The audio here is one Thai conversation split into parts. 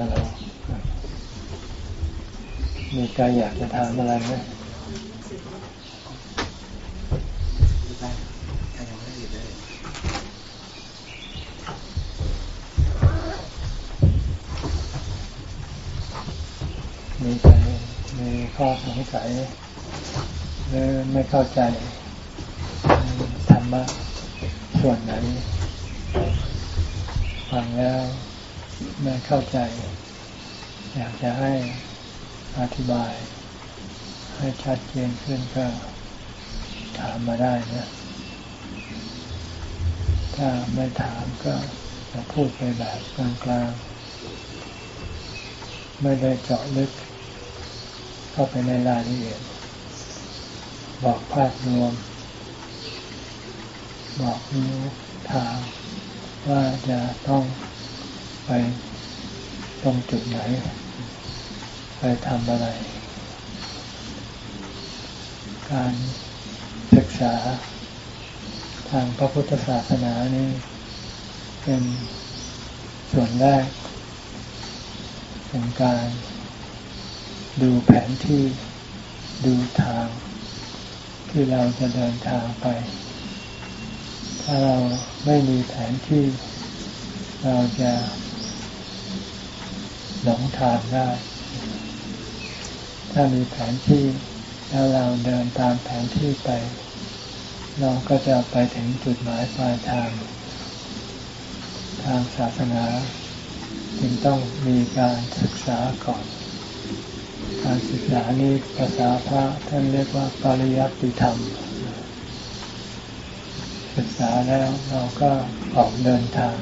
ฮัลโหลมีใครอยากจะถามอะไรไหมมีใครมีข้อสงสัยหรือไม่เข้าใจธรรมะส่วนไหนฟังแล้ว ไม่เข้าใจ อยากจะให้อธิบาย ให้ชัดเจนขึ้นก็ถามมาได้นะ ถ้าไม่ถามก็จะพูดไปแบบกลางๆ ไม่ได้เจาะลึก เข้าไปในรายละเอียด บอกภาพรวม บอกนิ้วทางว่าจะต้อง ไปตรงจุดไหน ไปทำอะไร การศึกษาทางพระพุทธศาสนานี่เป็นส่วนแรกของการดูแผนที่ดูทางที่เราจะเดินทางไป ถ้าเราไม่มีแผนที่เราจะ หลงทางได้ ถ้ามีแผนที่แล้วเราเดินตามแผนที่ไป เราก็จะไปถึงจุดหมายปลายทาง ทางศาสนา จึงต้องมีการศึกษาก่อน การศึกษานี้ภาษาพระท่านเรียกว่าปริยัติธรรม ศึกษาแล้วเราก็ออกเดินทาง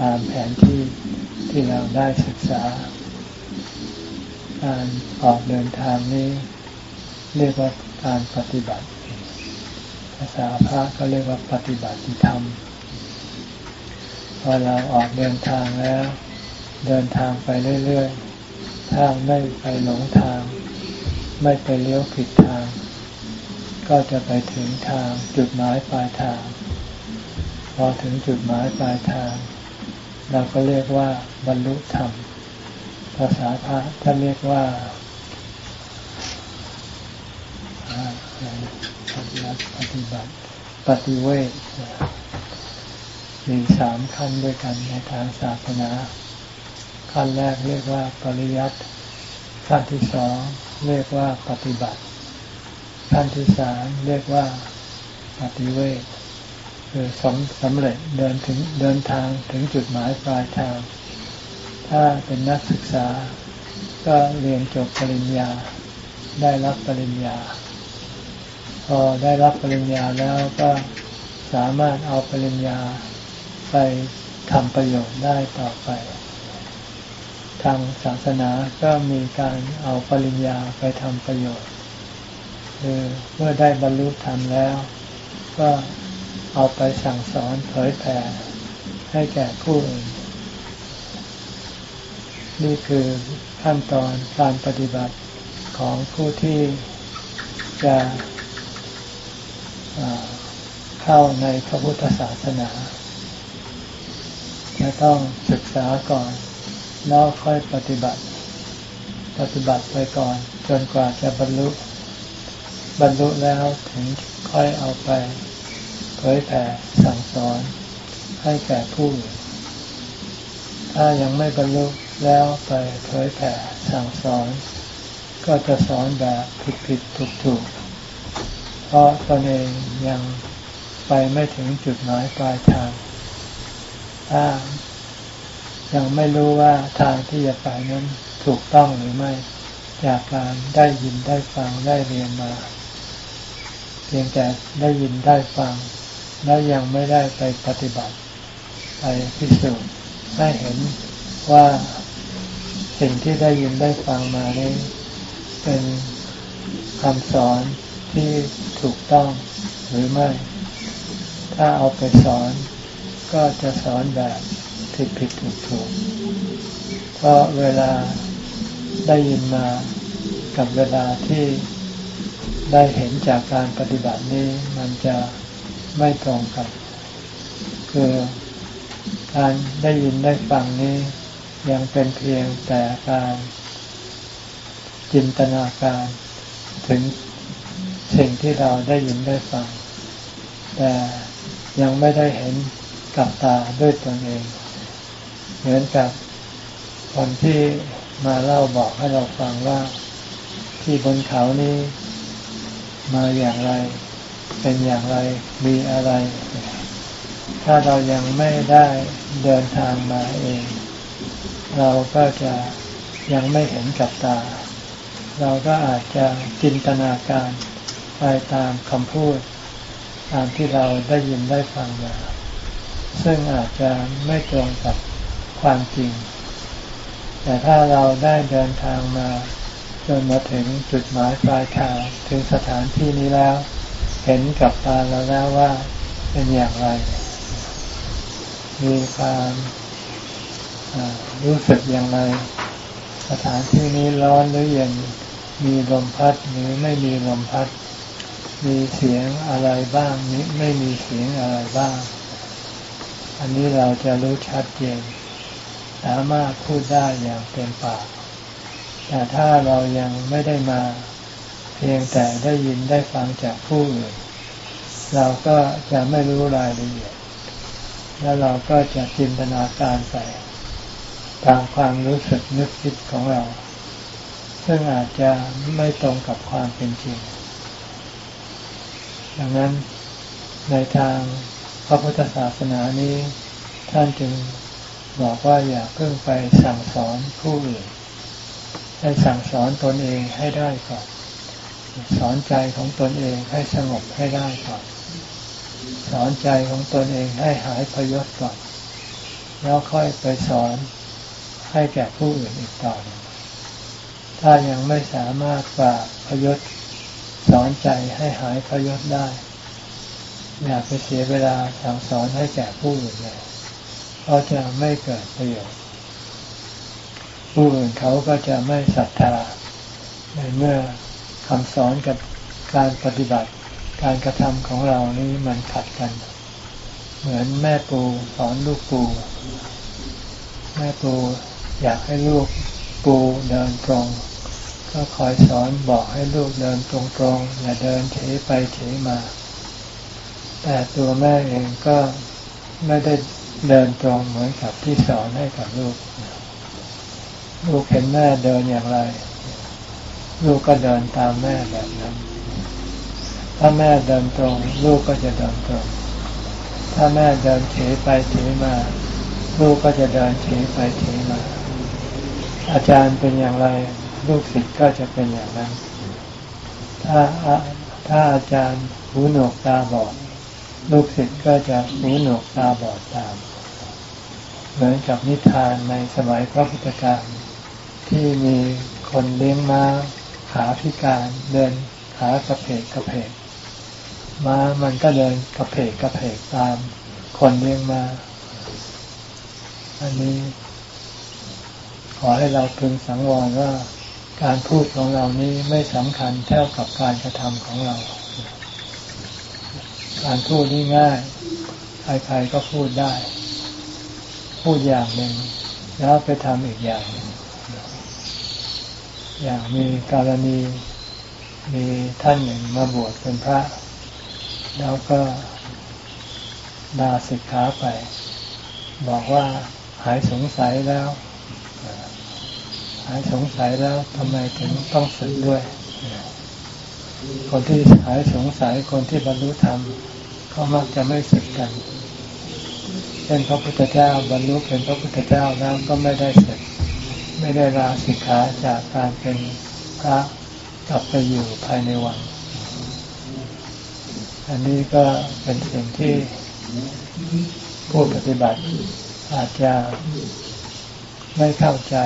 ตามแผนที่ ที่เราได้ศึกษา การออกเดินทางนี้ เรียกว่าการปฏิบัติ ภาษาพระก็เรียกว่าปฏิบัติธรรมพอเราออกเดินทางแล้ว เดินทางไปเรื่อยๆ ถ้าไม่ไปหลงทาง ไม่ไปเลี้ยวผิดทาง ก็จะไปถึงทางจุดหมายปลายทาง พอถึงจุดหมายปลายทาง เราก็เรียกว่าบรรลุธรรม ภาษาพระท่านเรียกว่าปฏิบัติปฏิบัติปฏิเวทมีสามขั้นด้วยกันในทางศาสนา ขั้นแรกเรียกว่าปริยัติขั้นที่สองเรียกว่าปฏิบัติ ขั้นที่สามเรียกว่าปฏิเวท คือสำสำเร็จเดินถึงเดินทางถึงจุดหมายปลายทาง ถ้าเป็นนักศึกษา ก็เรียนจบปริญญา ได้รับปริญญา พอได้รับปริญญาแล้วก็สามารถเอาปริญญาไปทำประโยชน์ได้ต่อไป ทางศาสนาก็มีการเอาปริญญาไปทำประโยชน์คือเมื่อได้บรรลุธรรมแล้ว ก็ เอาไปสั่งสอนเผยแผ่ให้แก่ผู้อื่น นี่คือขั้นตอนการปฏิบัติของผู้ที่จะเข้าในพระพุทธศาสนาจะต้องศึกษาก่อน แล้วค่อยปฏิบัติ ปฏิบัติไปก่อน จนกว่าจะบรรลุ บรรลุแล้วถึงค่อยเอาไป ผยแผ่สั่งสอนให้แก่ผู้อื่นถ้ายังไม่บรรลุแล้วไปเผยแผ่สั่งสอน ก็จะสอนแบบผิดผิดถูกถูกเพราะตนเองยังไปไม่ถึงจุดหมายปลายทางถ้ายังไม่รู้ว่าทางที่จะไปนั้นถูกต้องหรือไม่จากการได้ยินได้ฟังได้เรียนมา เพียงแต่ได้ยินได้ฟัง และยังไม่ได้ไปปฏิบัติไปพิสูจน์ให้เห็นว่าสิ่งที่ได้ยินได้ฟังมานี้เป็นคำสอนที่ถูกต้องหรือไม่ ถ้าเอาไปสอนก็จะสอนแบบผิดผิดถูกถูกเพราะเวลาได้ยินมากับเวลาที่ได้เห็นจากการปฏิบัตินี้มันจะ ไม่ตรงกัน คือการได้ยินได้ฟังนี้ ยังเป็นเพียงแต่การจินตนาการถึงสิ่งที่เราได้ยินได้ฟัง แต่ยังไม่ได้เห็นกับตาด้วยตนเอง เหมือนกับคนที่มาเล่าบอกให้เราฟังว่าที่บนเขานี้มาอย่างไร เป็นอย่างไรมีอะไร ถ้าเรายังไม่ได้เดินทางมาเอง เราก็จะยังไม่เห็นกับตา เราก็อาจจะจินตนาการไปตามคำพูด ตามที่เราได้ยินได้ฟังมาซึ่งอาจจะไม่ตรงกับความจริง แต่ถ้าเราได้เดินทางมาจนมาถึงจุดหมายปลายทางถึงสถานที่นี้แล้ว เห็นกับตาเราแล้วว่าเป็นอย่างไร มีความรู้สึกอย่างไร สถานที่นี้ร้อนหรือเย็น มีลมพัดหรือไม่มีลมพัด มีเสียงอะไรบ้างนี้ไม่มีเสียงอะไรบ้าง อันนี้เราจะรู้ชัดเจน สามารถพูดได้อย่างเต็มปาก แต่ถ้าเรายังไม่ได้มา พียงแต่ได้ยินได้ฟังจากผู้อื่น เราก็จะไม่รู้รายละเอียด แล้วเราก็จะจินตนาการไปตามความรู้สึกนึกคิดของเรา ซึ่งอาจจะไม่ตรงกับความเป็นจริง ดังนั้นในทางพระพุทธศาสนานี้ท่านจึงบอกว่าอย่าเพิ่งไปสั่งสอนผู้อื่นให้สั่งสอนตนเองให้ได้ก่อน สอนใจของตนเองให้สงบให้ได้ก่อน สอนใจของตนเองให้หายพยศก่อน แล้วค่อยไปสอนให้แก่ผู้อื่นอีกต่อถ้ายังไม่สามารถปราบพยศสอนใจให้หายพยศได้อย่าไปเสียเวลาสั่งสอนให้แก่ผู้อื่นเลยเพราะจะไม่เกิดประโยชน์ ผู้อื่นเขาก็จะไม่ศรัทธาในเมื่อ คำสอนกับการปฏิบัติ การกระทำของเรานี้มันขัดกัน เหมือนแม่ปูสอนลูกปู แม่ปูอยากให้ลูกปูเดินตรง ก็คอยสอนบอกให้ลูกเดินตรงๆอย่าเดินเฉยไปเฉยมา แต่ตัวแม่เองก็ไม่ได้เดินตรงเหมือนกับที่สอนให้กับลูก ลูกเห็นแม่เดินอย่างไร ลูกก็เดินตามแม่แบบนั้น ถ้าแม่เดินตรง ลูกก็จะเดินตรง ถ้าแม่เดินเฉยไปเฉยมา ลูกก็จะเดินเฉยไปเฉยมา อาจารย์เป็นอย่างไร ลูกศิษย์ก็จะเป็นอย่างนั้น ถ้าถ้าอาจารย์หูหนวกตาบอดลูกศิษย์ก็จะหูหนวกตาบอดตาม เหมือนกับนิทานในสมัยพระพุทธการที่มีคนเลี้ยงม้า ขาพิการเดินขากระเพกกระเพกม้ามันก็เดินกระเพกกระเพกตามคนเลี้ยงมา อันนี้ ขอให้เราพึงสังวรว่าการพูดของเรานี้ไม่สำคัญเท่ากับการกระทำของเรา การพูดนี่ง่าย ใครๆก็พูดได้ พูดอย่างหนึ่งแล้วไปทำอีกอย่างหนึ่ง อย่างมีกรณีมีท่านหนึ่งมาบวชเป็นพระ แล้วก็ดาสิกขาไป บอกว่าหายสงสัยแล้ว หายสงสัยแล้วทำไมถึงต้องสึกด้วย คนที่หายสงสัยคนที่บรรลุธรรมเขามักจะไม่สึกกัน เช่นพระพุทธเจ้าบรรลุเป็นพระพุทธเจ้าแล้วก็ไม่ได้สึก ไม่ได้ลาสิกขาจากการเป็นพระกลับไปอยู่ภายในวัง อันนี้ก็เป็นสิ่งที่ผู้ปฏิบัติอาจจะไม่เข้าใจ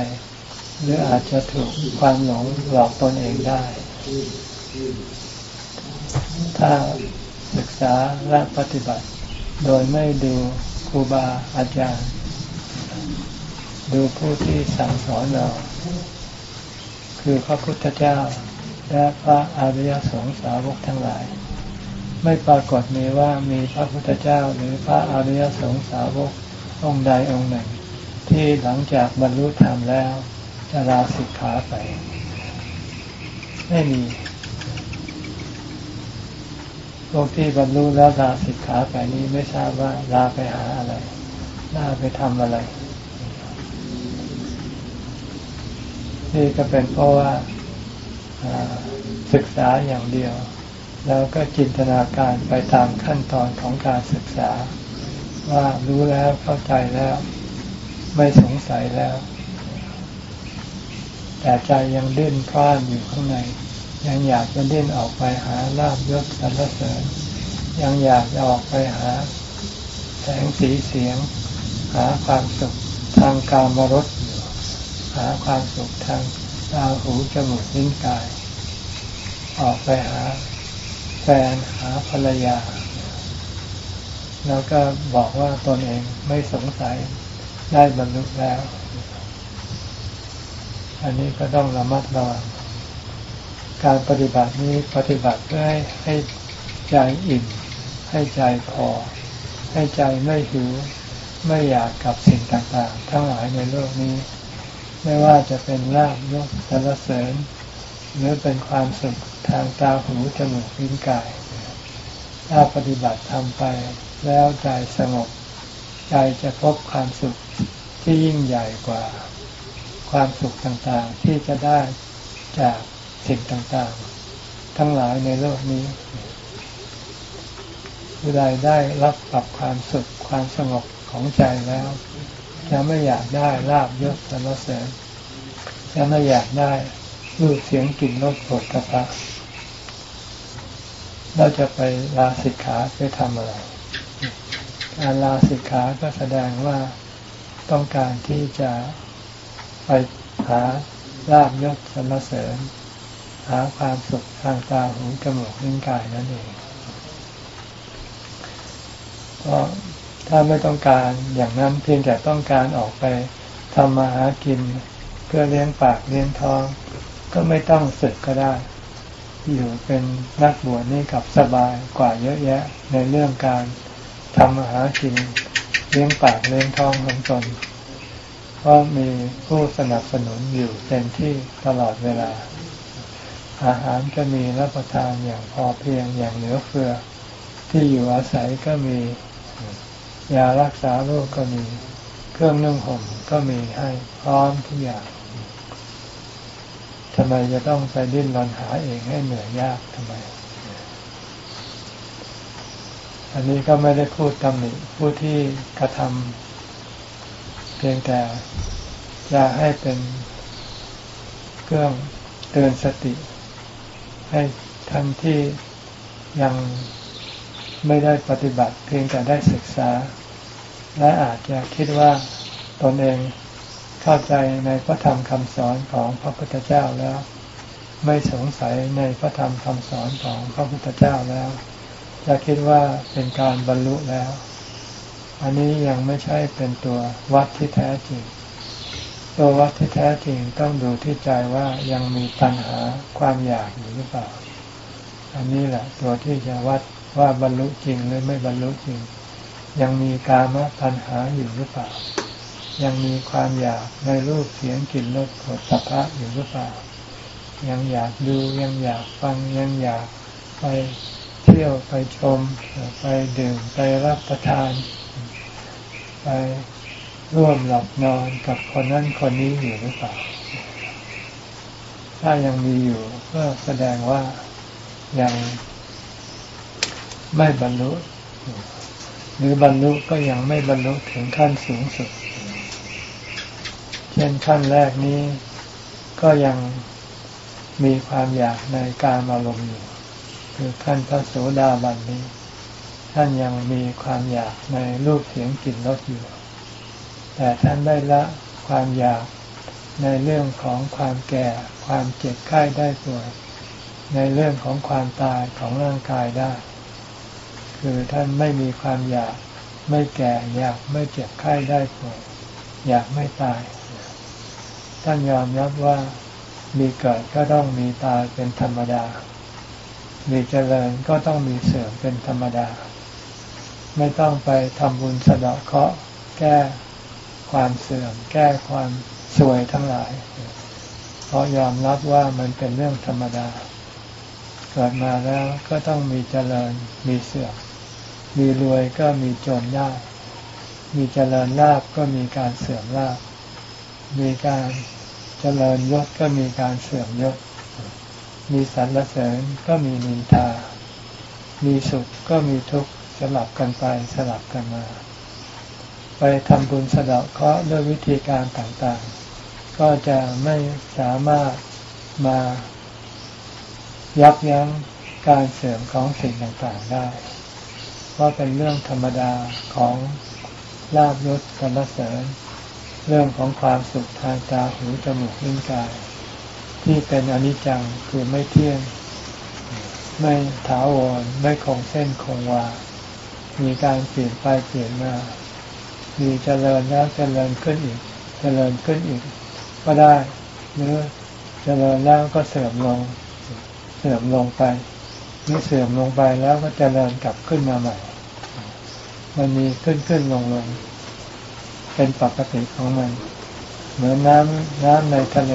หรืออาจจะถูกความหลงหลอกตนเองได้ ถ้าศึกษาและปฏิบัติ โดยไม่ดูครูบาอาจารย์ ดูผู้ที่สั่งสอนเรา คือพระพุทธเจ้า และพระอริยสงสาวกทั้งหลาย ไม่ปรากฏมีว่ามีพระพุทธเจ้าหรือพระอริยสงสาวกองค์ใดองค์หนึ่ง ที่หลังจากบรรลุธรรมแล้วจะลาสิกขาไป ไม่มีพวกที่บรรลุแล้วลาสิกขาไปนี้ไม่ทราบว่าลาไปหาอะไรลาไปทำอะไรี่ก็เป็นเพราะว่าศึกษาอย่างเดียว แล้วก็จินตนาการไปตามขั้นตอนของการศึกษา ว่ารู้แล้วเข้าใจแล้ว ไม่สงสัยแล้ว แต่ใจยังดิ้นพล่านอยู่ข้างใน ยังอยากจะดิ้นออกไปหาลาบยศสรรเสริญ ยังอยากจะออกไปหาแสงสีเสียง หาความสุขทางการมรส หาความสุขทางตาหูจมูกลิ้นกาย ออกไปหาแฟนหาภรรยา แล้วก็บอกว่าตนเองไม่สงสัยได้บรรลุแล้ว อันนี้ก็ต้องระมัดระวังการปฏิบัตินี้ปฏิบัติเพื่อให้ให้ใจอิ่ม ให้ใจพอ ให้ใจไม่หิว ไม่อยากกับสิ่งต่างๆ ทั้งหลายในโลกนี้ ไม่ว่าจะเป็นลาบยกสรรเสริญ หรือเป็นความสุขทางตาหูจมูกลิ้นกาย ถ้าปฏิบัติทำไปแล้วใจสงบ ใจจะพบความสุขที่ยิ่งใหญ่กว่าความสุขต่างๆที่จะได้จากสิ่งต่างๆ ทั้งหลายในโลกนี้ผู้ใดได้รับปรับความสุขความสงบของใจแล้ว จะไม่อยากได้ลาบยศสรรเสริญจะไม่อยากได้รูปเสียงกลิ่นรสผลกระพะเราจะไปลาสิกขาไปทำอะไร การลาสิกขาก็แสดงว่าต้องการที่จะไปหาลาบยศสรรเสริญ หาความสุขทางตาหูจมูกลิ้นกายนั่นเองเพราะ ถ้าไม่ต้องการอย่างนั้นเพียงแต่ต้องการออกไปทำมาหากิน เพื่อเลี้ยงปากเลี้ยงท้อง ก็ไม่ต้องศึกก็ได้ อยู่เป็นนักบวชนี่กับสบายกว่าเยอะแยะ ในเรื่องการทำอาหากินเลี้ยงปากเลี้ยงท้องของตนเพราะมีผู้สนับสนุนอยู่เต็มที่ตลอดเวลา อาหารก็มีรับประทานอย่างพอเพียงอย่างเหลือเฟือ ที่อยู่อาศัยก็มี ยารักษาโรคก็มี เครื่องนึ่งห่มก็มีให้พร้อมทุกอย่างทำไมจะต้องไปดิ้นรนหาเองให้เหนื่อยยากทำไม อันนี้ก็ไม่ได้พูดตำหนิผู้ที่กระทำเพียงแต่จะให้เป็นเครื่องเตือนสติ ให้ท่านที่ยัง ไม่ได้ปฏิบัติเพียงแต่ได้ศึกษา และอาจจะคิดว่าตนเองเข้าใจในพระธรรมคำสอนของพระพุทธเจ้าแล้ว ไม่สงสัยในพระธรรมคำสอนของพระพุทธเจ้าแล้ว จะคิดว่าเป็นการบรรลุแล้ว อันนี้ยังไม่ใช่เป็นตัววัดที่แท้จริง ตัววัดที่แท้จริงต้องดูที่ใจว่ายังมีตัณหาความอยากอยู่หรือเปล่า อันนี้แหละตัวที่จะวัด ว่าบรรลุจริงหรือไม่บรรลุจริง ยังมีกามตัณหาอยู่หรือเปล่า ยังมีความอยากในรูปเสียงกลิ่นรสผลสัพพะอยู่หรือเปล่า ยังอยากดูยังอยากฟังยังอยากไปเที่ยวไปชม ไปดื่มไปรับประทาน ไปร่วมหลับนอนกับคนนั้นคนนี้อยู่หรือเปล่า ถ้ายังมีอยู่ก็แสดงว่ายัง ไม่บรรลุ หรือบรรลุก็ยังไม่บรรลุถึงขั้นสูงสุด เช่นขั้นแรกนี้ก็ยังมีความอยากในการอารมณ์อยู่ คือขั้นพระโสดาบันนี้ ท่านยังมีความอยากในรูปเสียงกลิ่นรสอยู่ แต่ท่านได้ละความอยากในเรื่องของความแก่ ความเจ็บไข้ได้ป่วย ในเรื่องของความตายของร่างกายได้ คือท่านไม่มีความอยากไม่แก่อยากไม่เจ็บไข้ได้ป่วยอยากไม่ตาย ท่านยอมรับว่ามีเกิดก็ต้องมีตายเป็นธรรมดา มีเจริญก็ต้องมีเสื่อมเป็นธรรมดา ไม่ต้องไปทำบุญสะเดาะเคราะห์แก้ความเสื่อม แก้ความสวยทั้งหลาย เพราะยอมรับว่ามันเป็นเรื่องธรรมดา เกิดมาแล้วก็ต้องมีเจริญมีเสื่อม มีรวยก็มีจนได้ มีเจริญลาบก็มีการเสื่อมลาบ มีการเจริญยศก็มีการเสื่อมยศ มีสรรเสริญก็มีนินทา มีสุขก็มีทุกข์สลับกันไปสลับกันมา ไปทำบุญสะเดาะเคราะห์ด้วยวิธีการต่างๆ ก็จะไม่สามารถมายับยั้งการเสื่อมของสิ่งต่างๆได้ เพราเป็นเรื่องธรรมดาของลาบยศสรรเสริญ เรื่องของความสุขทางตาหูจมูกลิ้นกาย ที่เป็นอนิจจังคือไม่เที่ยง ไม่ถาวรไม่คงเส้นคงวา มีการเปลี่ยนไปเปลี่ยนมามีเจริญแล้วเจริญขึ้นอีก เจริญขึ้นอีก ก็ได้หรือเจริญแล้วก็เสื่อมลง เสื่อมลงไปเมื่อเสื่อมลงไปแล้วก็เจริญกลับขึ้นมาใหม่ มันมีขึ้นขึ้นลงลงเป็นปกติของมัน เหมือนน้ำน้ำในทะเล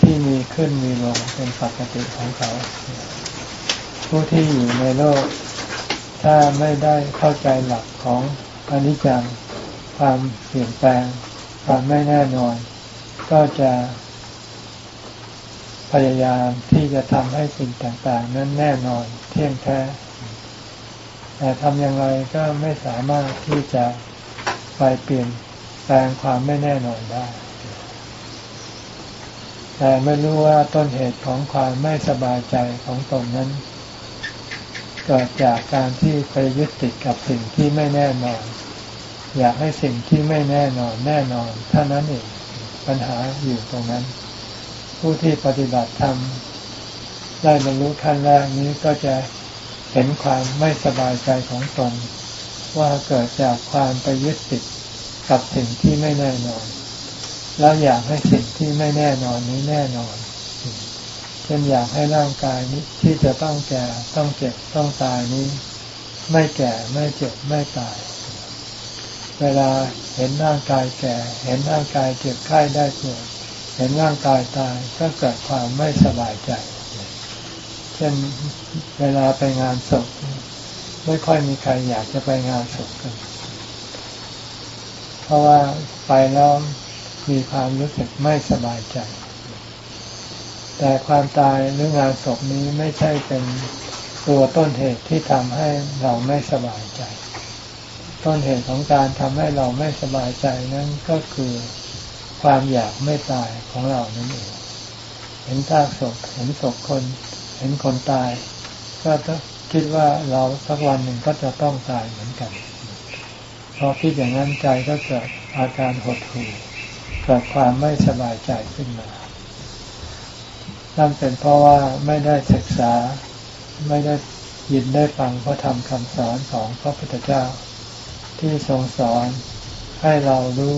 ที่มีขึ้นมีลงเป็นปกติของเขา ผู้ที่อยู่ในโลก ถ้าไม่ได้เข้าใจหลักของอนิจจังความเปลี่ยนแปลงความไม่แน่นอน ก็จะ พยายามที่จะทำให้สิ่งต่างๆ นั้นแน่นอนเที่ยงแท้ แต่ทำอย่างไรก็ไม่สามารถที่จะไปเปลี่ยนแปลงความไม่แน่นอนได้ แต่ไม่รู้ว่าต้นเหตุของความไม่สบายใจของตนนั้นเกิดจากการที่ไปยึดติดกับสิ่งที่ไม่แน่นอน อยากให้สิ่งที่ไม่แน่นอนแน่นอนเท่านั้นเองปัญหาอยู่ตรงนั้น ผู้ที่ปฏิบัติธรรมได้บรรลุขั้นแรกนี้ก็จะ เห็นความไม่สบายใจของตน ว่าเกิดจากความไปยึดติดกับสิ่งที่ไม่แน่นอน แล้วอยากให้สิ่งที่ไม่แน่นอนนี้แน่นอนเช่นอยากให้ร่างกายนี้ที่จะต้องแก่ต้องเจ็บต้องตายนี้ ไม่แก่ไม่เจ็บไม่ตาย เวลาเห็นร่างกายแก่ เห็นร่างกายเจ็บไข้ได้ป่วยเห็นร่างกายตายก็เกิดความไม่สบายใจ เช่น เวลาไปงานศพไม่ค่อยมีใครอยากจะไปงานศพกัน เพราะว่าไปแล้วมีความรู้สึกไม่สบายใจ แต่ความตายหรืองานศพนี้ไม่ใช่เป็นตัวต้นเหตุที่ทำให้เราไม่สบายใจ ต้นเหตุของการทำให้เราไม่สบายใจนั้นก็คือความอยากไม่ตายของเรานั่นเอง เห็นซากศพ เห็นศพคน เห็นคนตาย ก็ต้องคิดว่าเราสักวันหนึ่งก็จะต้องตายเหมือนกันพอคิดอย่างนั้นใจก็เกิดอาการหดหู่เกิดความไม่สบายใจขึ้นมา นั่นเป็นเพราะว่าไม่ได้ศึกษาไม่ได้ยินได้ฟังพระธรรมคำสอนของพระพุทธเจ้า ที่ทรงสอนให้เรารู้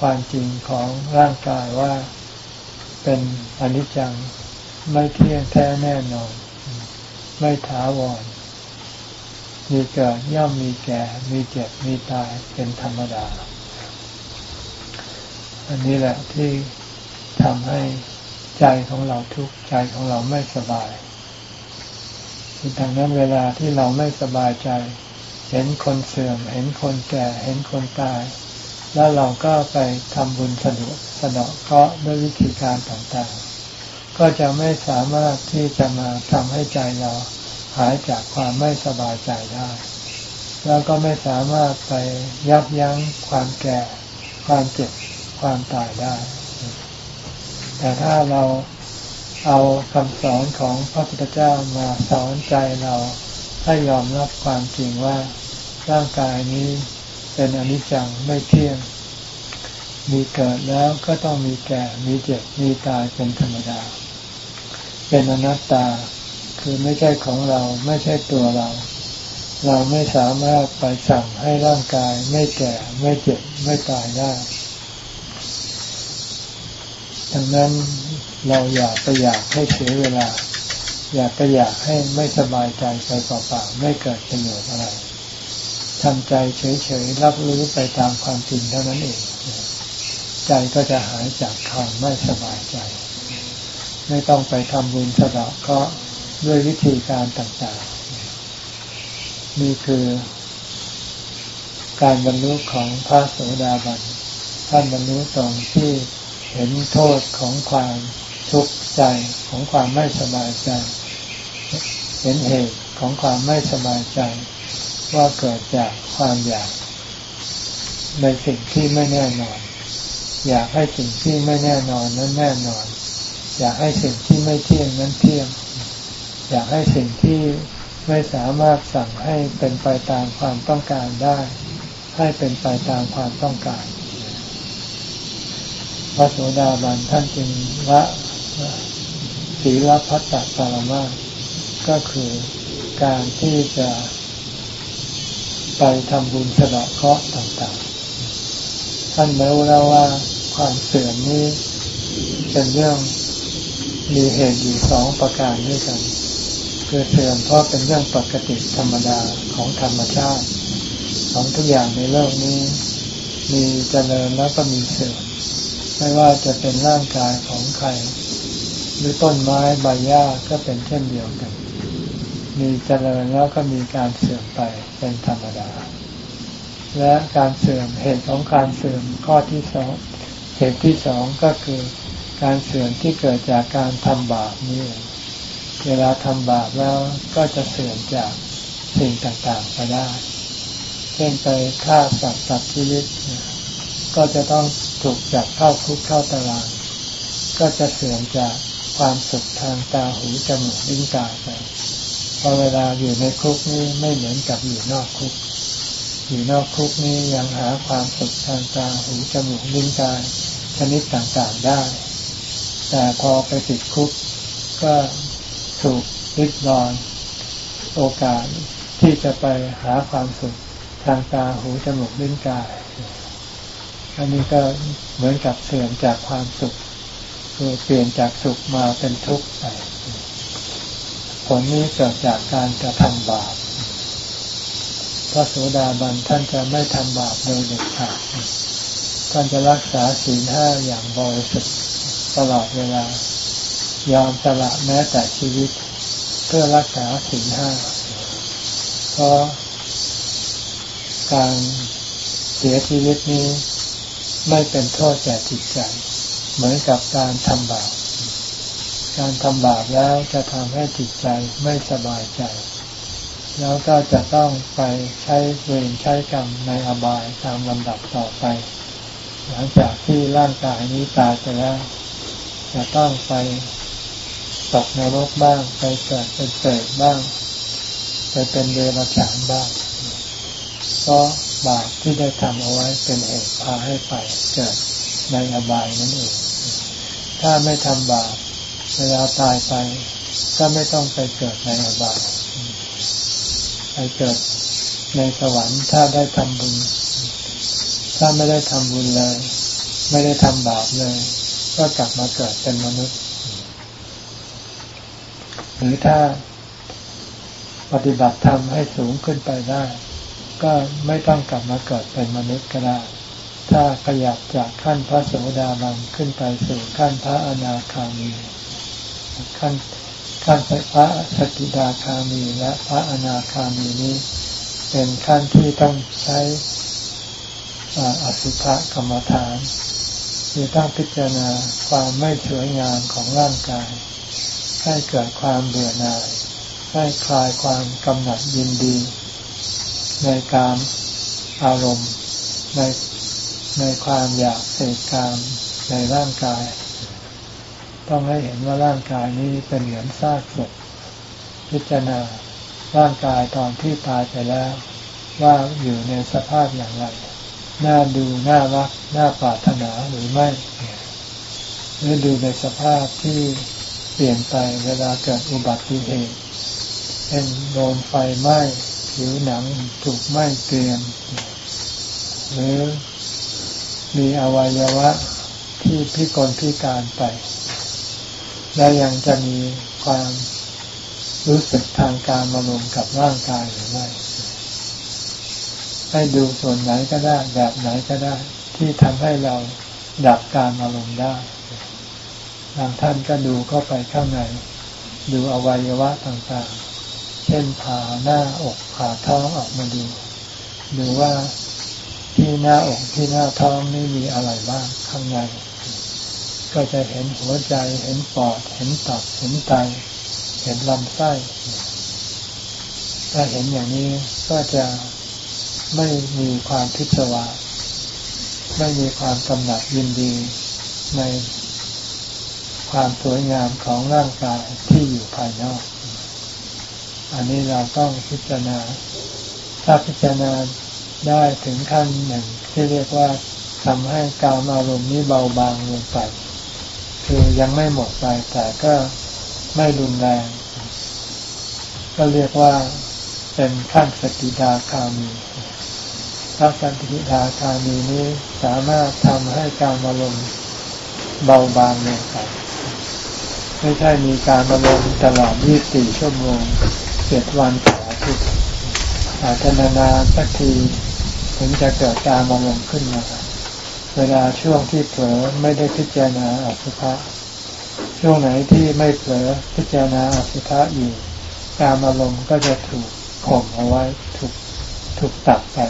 ความจริงของร่างกายว่าเป็นอนิจจังไม่เที่ยงแท้แน่นอน ไม่ถาวร มีเกิดย่อมมีแก่ มีเจ็บ มีตายเป็นธรรมดา อันนี้แหละที่ทำให้ใจของเราทุกข์ใจของเราไม่สบายดังนั้นเวลาที่เราไม่สบายใจ เห็นคนเสื่อม เห็นคนแก่ เห็นคนตาย แล้วเราก็ไปทำบุญสะดวกสะดาะเคราะห์ด้วยวิธีการต่าง ก็จะไม่สามารถที่จะมาทำให้ใจเราหายจากความไม่สบายใจได้ แล้วก็ไม่สามารถไปยับยั้งความแก่ ความเจ็บ ความตายได้ แต่ถ้าเราเอาคำสอนของพระพุทธเจ้ามาสอนใจเราให้ยอมรับความจริงว่าร่างกายนี้เป็นอนิจจังไม่เที่ยง มีเกิดแล้วก็ต้องมีแก่ มีเจ็บ มีตายเป็นธรรมดา เป็นอนัตตา คือไม่ใช่ของเราไม่ใช่ตัวเรา เราไม่สามารถไปสั่งให้ร่างกาย ไม่แก่ไม่เจ็บไม่ตายได้ ดังนั้นเราอยากไปอยากให้เสียเวลา อยากไปอยากให้ไม่สบายใจไปเปล่าๆไม่เกิดประโยชน์อะไรทำใจเฉยๆรับรู้ไปตามความจริงเท่านั้นเอง ใจก็จะหายจากความไม่สบายใจ ไม่ต้องไปทำบุญสะดอกก็ด้วยวิธีการต่างๆ นี่คือ การบรรลุของพระโสดาบันท่านบรรลุตรงที่เห็นโทษของความทุกข์ใจของความไม่สบายใจ เห็นเหตุของความไม่สบายใจ ว่าเกิดจากความอยาก ในสิ่งที่ไม่แน่นอน อยากให้สิ่งที่ไม่แน่นอนนั้นแน่นอน อยากให้สิ่งที่ไม่เที่ยงนั้นเที่ยง อยากให้สิ่งที่ไม่สามารถสั่งให้เป็นไปตามความต้องการได้ ให้เป็นไปตามความต้องการพระโสดาบันท่านจึงละศีลพัตตปรมาก็คือการที่จะไปทำบุญสละเคราะห์ต่างๆ ท่านรู้แล้วว่าความเสื่อมนี้เป็นเรื่อง มีเหตุอยู่สองประการด้วยกัน คือเสื่อมเพราะเป็นเรื่องปกติธรรมดาของธรรมชาติ ของทุกอย่างในโลกนี้ มีเจริญแล้วก็มีเสื่อมไม่ว่าจะเป็นร่างกายของใคร หรือต้นไม้ใบหญ้าก็เป็นเช่นเดียวกัน มีเจริญแล้วก็มีการเสื่อมไปเป็นธรรมดา และการเสื่อมเหตุของการเสื่อมข้อที่สองเหตุที่สองก็คือ การเสื่อมที่เกิดจากการทำบาปนี่เวลาทำบาปแล้วก็จะเสื่อมจากสิ่งต่างๆไปได้ เช่นไปฆ่าสัตว์ตัดชีวิต ก็จะต้องถูกจับเข้าคุกเข้าตาราง ก็จะเสื่อมจากความสุขทางตาหูจมูกลิ้นกายไปพอเวลาอยู่ในคุกนี่ไม่เหมือนกับอยู่นอกคุก อยู่นอกคุกนี่ยังหาความสุขทางตาหูจมูกลิ้นกายชนิดต่างๆได้ แต่พอไปติดคุกก็ถูกลิดรอนโอกาสที่จะไปหาความสุขทางตาหูจมูกลิ้นกาย อันนี้ก็เหมือนกับเสื่อมจากความสุขคือเปลี่ยนจากสุขมาเป็นทุกข์ไปผลนี้เกิดจากการกระทำบาปพระโสดาบันท่านจะไม่ทำบาปโดยเด็ดขาดท่านจะรักษาศีลห้าอย่างบริสุทธิ์ ตลอดเวลา ยอมสละแม้แต่ชีวิต เพื่อรักษาศีลห้าเพราะการเสียชีวิตนี้ไม่เป็นโทษแก่จิตใจ เหมือนกับการทำบาปการทำบาปแล้วจะทำให้จิตใจไม่สบายใจ แล้วก็จะต้องไปใช้เวรใช้กรรมในอบายตามลำดับต่อไป หลังจากที่ร่างกายนี้ตายไปแล้ว จะต้องไปตกนรกบ้าง ไปเกิดเป็นเปรตบ้าง ไปเป็นเดรัจฉานบ้างเพราะบาปที่ได้ทำเอาไว้เป็นเหตุพาให้ไปเกิดในอบายนั่นเอง ถ้าไม่ทำบาปเวลาตายไปก็ไม่ต้องไปเกิดในอบายไปเกิดในสวรรค์ถ้าได้ทำบุญ ถ้าไม่ได้ทำบุญเลย ไม่ได้ทำบาปเลย ก็กลับมาเกิดเป็นมนุษย์ หรือถ้าปฏิบัติธรรมให้สูงขึ้นไปได้ ก็ไม่ต้องกลับมาเกิดเป็นมนุษย์ก็ได้ ถ้าขยับจากขั้นพระโสดาบันขึ้นไปสู่ขั้นพระอนาคามี ขั้นขั้นพระสกิดาคามีและพระอนาคามีนี้ เป็นขั้นที่ต้องใช้อสุภกรรมฐาน คือต้องพิจารณาความไม่สวยงามของร่างกาย ให้เกิดความเบื่อหน่าย ให้คลายความกำหนัดยินดี ในการอารมณ์ในในความอยากเสกกามในร่างกาย ต้องให้เห็นว่าร่างกายนี้เป็นเหมือนซากศพพิจารณาร่างกายตอนที่ตายไปแล้ว ว่าอยู่ในสภาพอย่างไร น่าดูน่ารักน่าปรารถนาหรือไม่หรือดูในสภาพที่เปลี่ยนไปเวลาเกิดอุบัติเหตุเป็นโดนไฟไหม้ผิวหนังถูกไหม้เกรียมหรือมีอวัยวะที่พิกลพิการไป และยังจะมีความรู้สึกทางการมาลงกับร่างกายหรือไม่ ให้ดูส่วนไหนก็ได้ แบบไหนก็ได้ ที่ทำให้เราดับการอารมณ์ได้บางท่านก็ดูเข้าไปข้างใน ดูอวัยวะต่างๆ เช่นผ่าหน้าอกผ่าท้องออกมาดูดูว่าที่หน้าอกที่หน้าท้องนี่มีอะไรบ้างข้างใน ก็จะเห็นหัวใจเห็นปอด เห็นตับเห็นไต เห็นลำไส้ถ้าเห็นอย่างนี้ก็จะ ไม่มีความพิศวาสไม่มีความกำหนัดยินดีในความสวยงามของร่างกายที่อยู่ภายนอก อันนี้เราต้องพิจารณา ถ้าพิจารณาได้ถึงขั้นหนึ่ง ที่เรียกว่าทำให้การอารมณ์นี้เบาบางลงไป คือยังไม่หมดไปแต่ก็ไม่รุนแรง ก็เรียกว่าเป็นขั้นสกิดาคามี ถ้าสกิดาคามีนี้สามารถทำให้การอารมณ์เบาบางลงไปไม่ใช่มีการอารมณ์ตลอด 24 ชั่วโมงเจ็ดวันต่ออาทิตย์อาจจะนานๆสักทีถึงจะเกิดการอารมณ์ขึ้นมา เวลาช่วงที่เผลอไม่ได้พิจารณาอสุภะช่วงไหนที่ไม่เผลอพิจารณาอสุภะอยู่ การอารมณ์ก็จะถูกข่มเอาไว้ถูกถูกตัดไป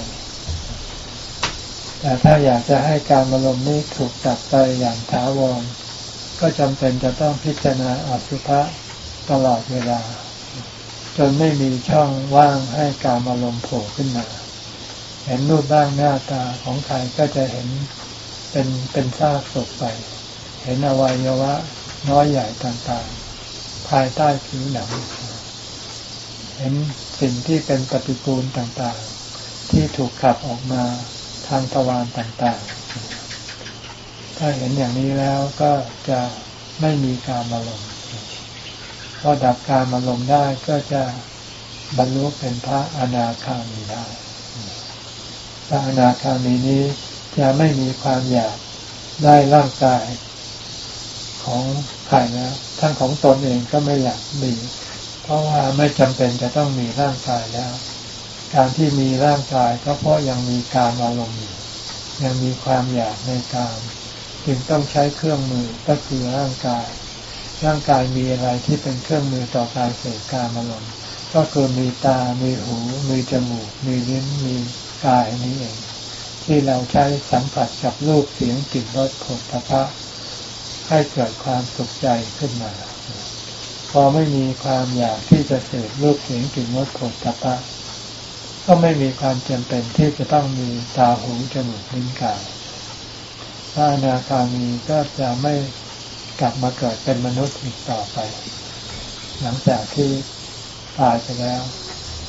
แต่ถ้าอยากจะให้การอารมณ์นี้ถูกตัดไปอย่างถาวร ก็จำเป็นจะต้องพิจารณาอสุภะตลอดเวลา จนไม่มีช่องว่างให้การอารมณ์โผล่ขึ้นมา เห็นรูปร่างหน้าตาของใครก็จะเห็นเป็นเป็นซากศพไป เห็นอวัยวะน้อยใหญ่ต่างๆ ภายใต้ผิวหนัง เห็นสิ่งที่เป็นปฏิกูลต่างๆ ที่ถูกขับออกมา ทางตะวันต่างๆ ถ้าเห็นอย่างนี้แล้วก็จะไม่มีการอารมณ์พอดับการอารมณ์ได้ก็จะบรรลุเป็นพระอนาคามีได้ พระอนาคามีนี้จะไม่มีความอยากได้ร่างกายของใครแล้วทั้งของตนเองก็ไม่อยากมี เพราะว่าไม่จำเป็นจะต้องมีร่างกายแล้ว การที่มีร่างกายก็เพราะยังมีการอารมณ์อยู่ยังมีความอยากในการจึงต้องใช้เครื่องมือก็คือร่างกาย ร่างกายมีอะไรที่เป็นเครื่องมือต่อการเสพการอารมณ์ก็คือมีตา มีหู มีจมูก มีลิ้น มีกายนี้เอง ที่เราใช้สัมผัสกับรูปเสียงกลิ่นรสผลพระให้เกิดความสุขใจขึ้นมา พอไม่มีความอยากที่จะเสพรูปเสียงกลิ่นรสผลพระ ก็ไม่มีความจำเป็นที่จะต้องมีตาหูจมูกลิ้นกายพระอนาคามีก็จะไม่กลับมาเกิดเป็นมนุษย์อีกต่อไป หลังจากที่ตายไปแล้ว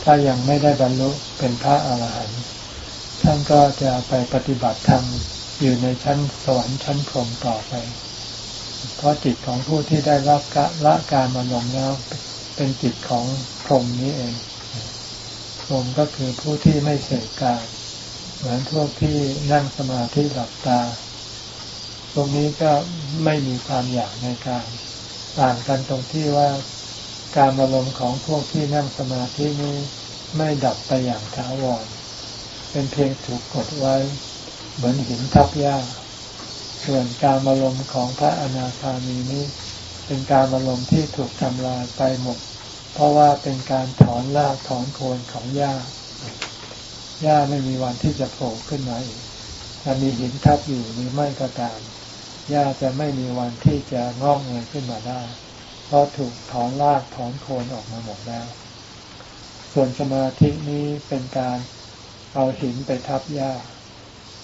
ถ้ายังไม่ได้บรรลุเป็นพระอาหารหันต์ท่านก็จะไปปฏิบัติธรรมอยู่ในชั้นสวรรค์ชั้นพรหมต่อไป เพราะจิตของผู้ที่ได้รับกะละการมาลงแล้วเป็นจิตของพรหมนี้เอง รมก็คือผู้ที่ไม่เสกการเหมือนพวกที่นั่งสมาธิหลับตา ตรงนี้ก็ไม่มีความอยากในการต่างกันตรงที่ว่าการอารมณ์ของพวกที่นั่งสมาธินี้ไม่ดับไปอย่างถาวร เป็นเพียงถูกกดไว้ เหมือนหินทับหญ้า ส่วนการอารมณ์ของพระอนาคามีนี้ เป็นการอารมณ์ที่ถูกทำลายไปหมด เพราะว่าเป็นการถอนรากถอนโคนของหญ้าหญ้าไม่มีวันที่จะโผล่ขึ้นมาอีกจะมีหินทับอยู่หรือไม่ก็ตามหญ้าจะไม่มีวันที่จะงอกเงยขึ้นมาได้ เพราะถูกถอนรากถอนโคนออกมาหมดแล้ว ส่วนสมาธินี้เป็นการเอาหินไปทับหญ้า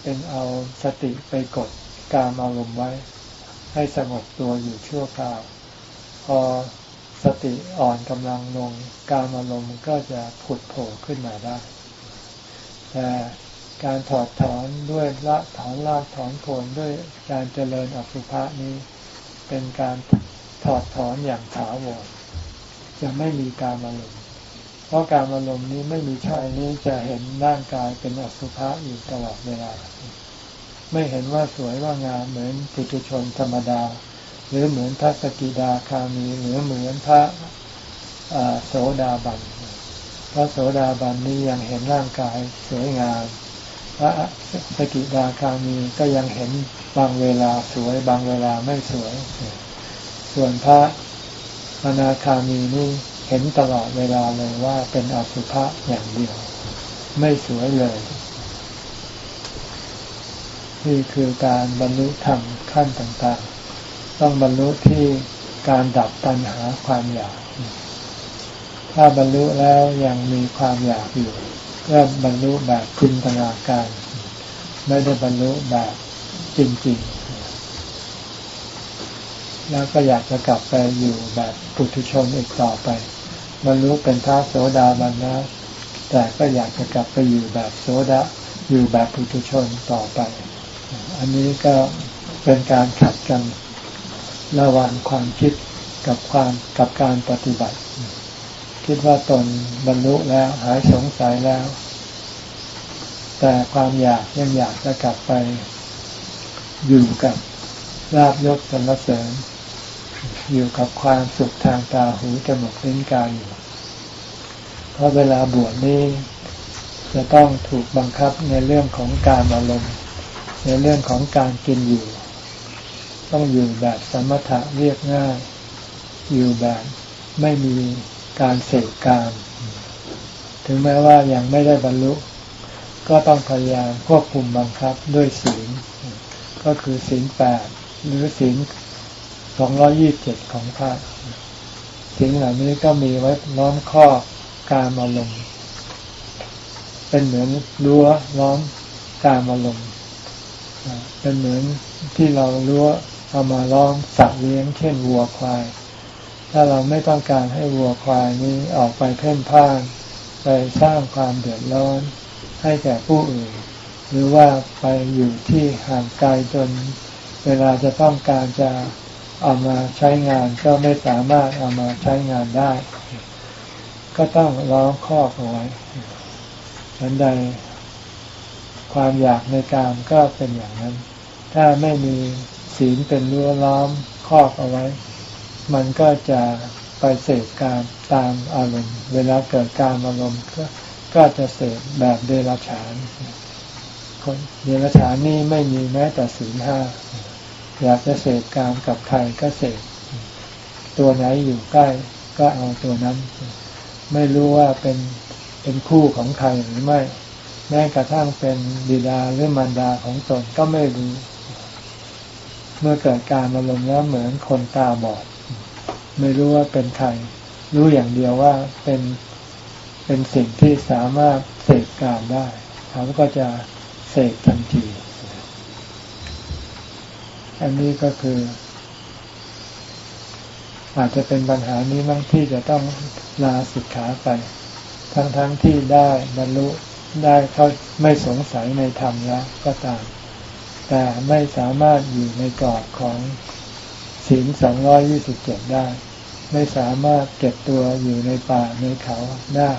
เป็นเอาสติไปกดการอารมณ์ไว้ ให้สงบตัวอยู่ชั่วคราว พอ สติอ่อนกำลังลงการอารมณ์ก็จะผุดโผล่ขึ้นมาได้ แต่การถอดถอนด้วยละถอนรากถอนโคนด้วยการเจริญอสุภะนี้ เป็นการถอดถอนอย่างถาวรจะไม่มีการอารมณ์เพราะการอารมณ์นี้ไม่มีช่อยนี้จะเห็นร่างกายเป็นอสุภะอยู่ตลอดเวลา ไม่เห็นว่าสวยว่างามเหมือนปุถุชนธรรมดา หรือเหมือนพระสกิดาคามีหรือเหมือนพระโสดาบันพระโสดาบันนี้ยังเห็นร่างกายสวยงามพระสกิดาคามีก็ยังเห็นบางเวลาสวยบางเวลาไม่สวย ส่วนพระอนาคามีนี่เห็นตลอดเวลาเลยว่าเป็นอสุภะอย่างเดียว ไม่สวยเลย นี่คือการบรรลุธรรมขั้นต่างๆ ต้องบรรลุที่การดับตัณหาความอยาก ถ้าบรรลุแล้วยังมีความอยากอยู่ก็บรรลุแบบจินตนาการ ไม่ได้บรรลุแบบจริงๆ แล้วก็อยากจะกลับไปอยู่แบบปุถุชนอีกต่อไป บรรลุเป็นพระโสดาบันแล้วแต่ก็อยากจะกลับไปอยู่แบบโสดาอยู่แบบปุถุชนต่อไป อันนี้ก็เป็นการขัดกัน ระหว่างความคิดกับความกับการปฏิบัติ คิดว่าตนบรรลุแล้วหายสงสัยแล้ว แต่ความอยากยังอยากจะกลับไป อยู่กับลาบยศสรรเสริญ อยู่กับความสุขทางตาหูจมูกลิ้นกายอยู่เพราะเวลาบวชนี้จะต้องถูกบังคับในเรื่องของการอารมณ์ในเรื่องของการกินอยู่ ต้องอยู่แบบสมถะเรียกง่าย อยู่แบบไม่มีการเสกการ ถึงแม้ว่ายังไม่ได้บรรลุ ก็ต้องพยายามควบคุมบังคับด้วยศีล ก็คือศีลแปดหรือศีลสองร้อยี่บเจ็ดของพระสิ่งเหล่านี้ก็มีไว้ล้อมข้อการอารมณ์เป็นเหมือนรั้วล้อมการอารมณ์เป็นเหมือนที่เรารั้ว เอามาล้อมสัตว์เลี้ยงเช่นวัวควาย ถ้าเราไม่ต้องการให้วัวควายนี้ออกไปเพ่นพ่าน ไปสร้างความเดือดร้อน ให้แก่ผู้อื่น หรือว่าไปอยู่ที่ห่างไกลจน เวลาจะต้องการจะเอามาใช้งานก็ไม่สามารถเอามาใช้งานได้ ก็ต้องล้อมคอบเอาไว้ฉันใดความอยากในการก็เป็นอย่างนั้น ถ้าไม่มี ศีลเป็นรั้วล้อมครอบเอาไว้ มันก็จะไปเสพการตามอารมณ์ เวลาเกิดการอารมณ์ก็ก็จะเสพแบบเดรัจฉานคนเดรัจฉานนี่ไม่มีแม้แต่ศีลห้าอยากจะเสพกามกับใครก็เสพตัวไหนอยู่ใกล้ก็เอาตัวนั้น ไม่รู้ว่าเป็นเป็นคู่ของใครหรือไม่ แม้กระทั่งเป็นบิดาหรือมารดาของตนก็ไม่รู้ เมื่อเกิดการอารมณ์แล้วเหมือนคนตาบอด ไม่รู้ว่าเป็นใคร รู้อย่างเดียวว่าเป็นเป็นสิ่งที่สามารถเสกการได้ เขาก็จะเสกทันที อันนี้ก็คือ อาจจะเป็นปัญหานี้มั้งที่จะต้องลาสิกขาไป ทั้งๆทที่ได้บรรลุได้เขาไม่สงสัยในธรรมแล้วก็ตาม แต่ไม่สามารถอยู่ในกรอบของศีลสองร้อยยี่สิบเจ็ดได้ ไม่สามารถเก็บตัวอยู่ในป่าในเขาได้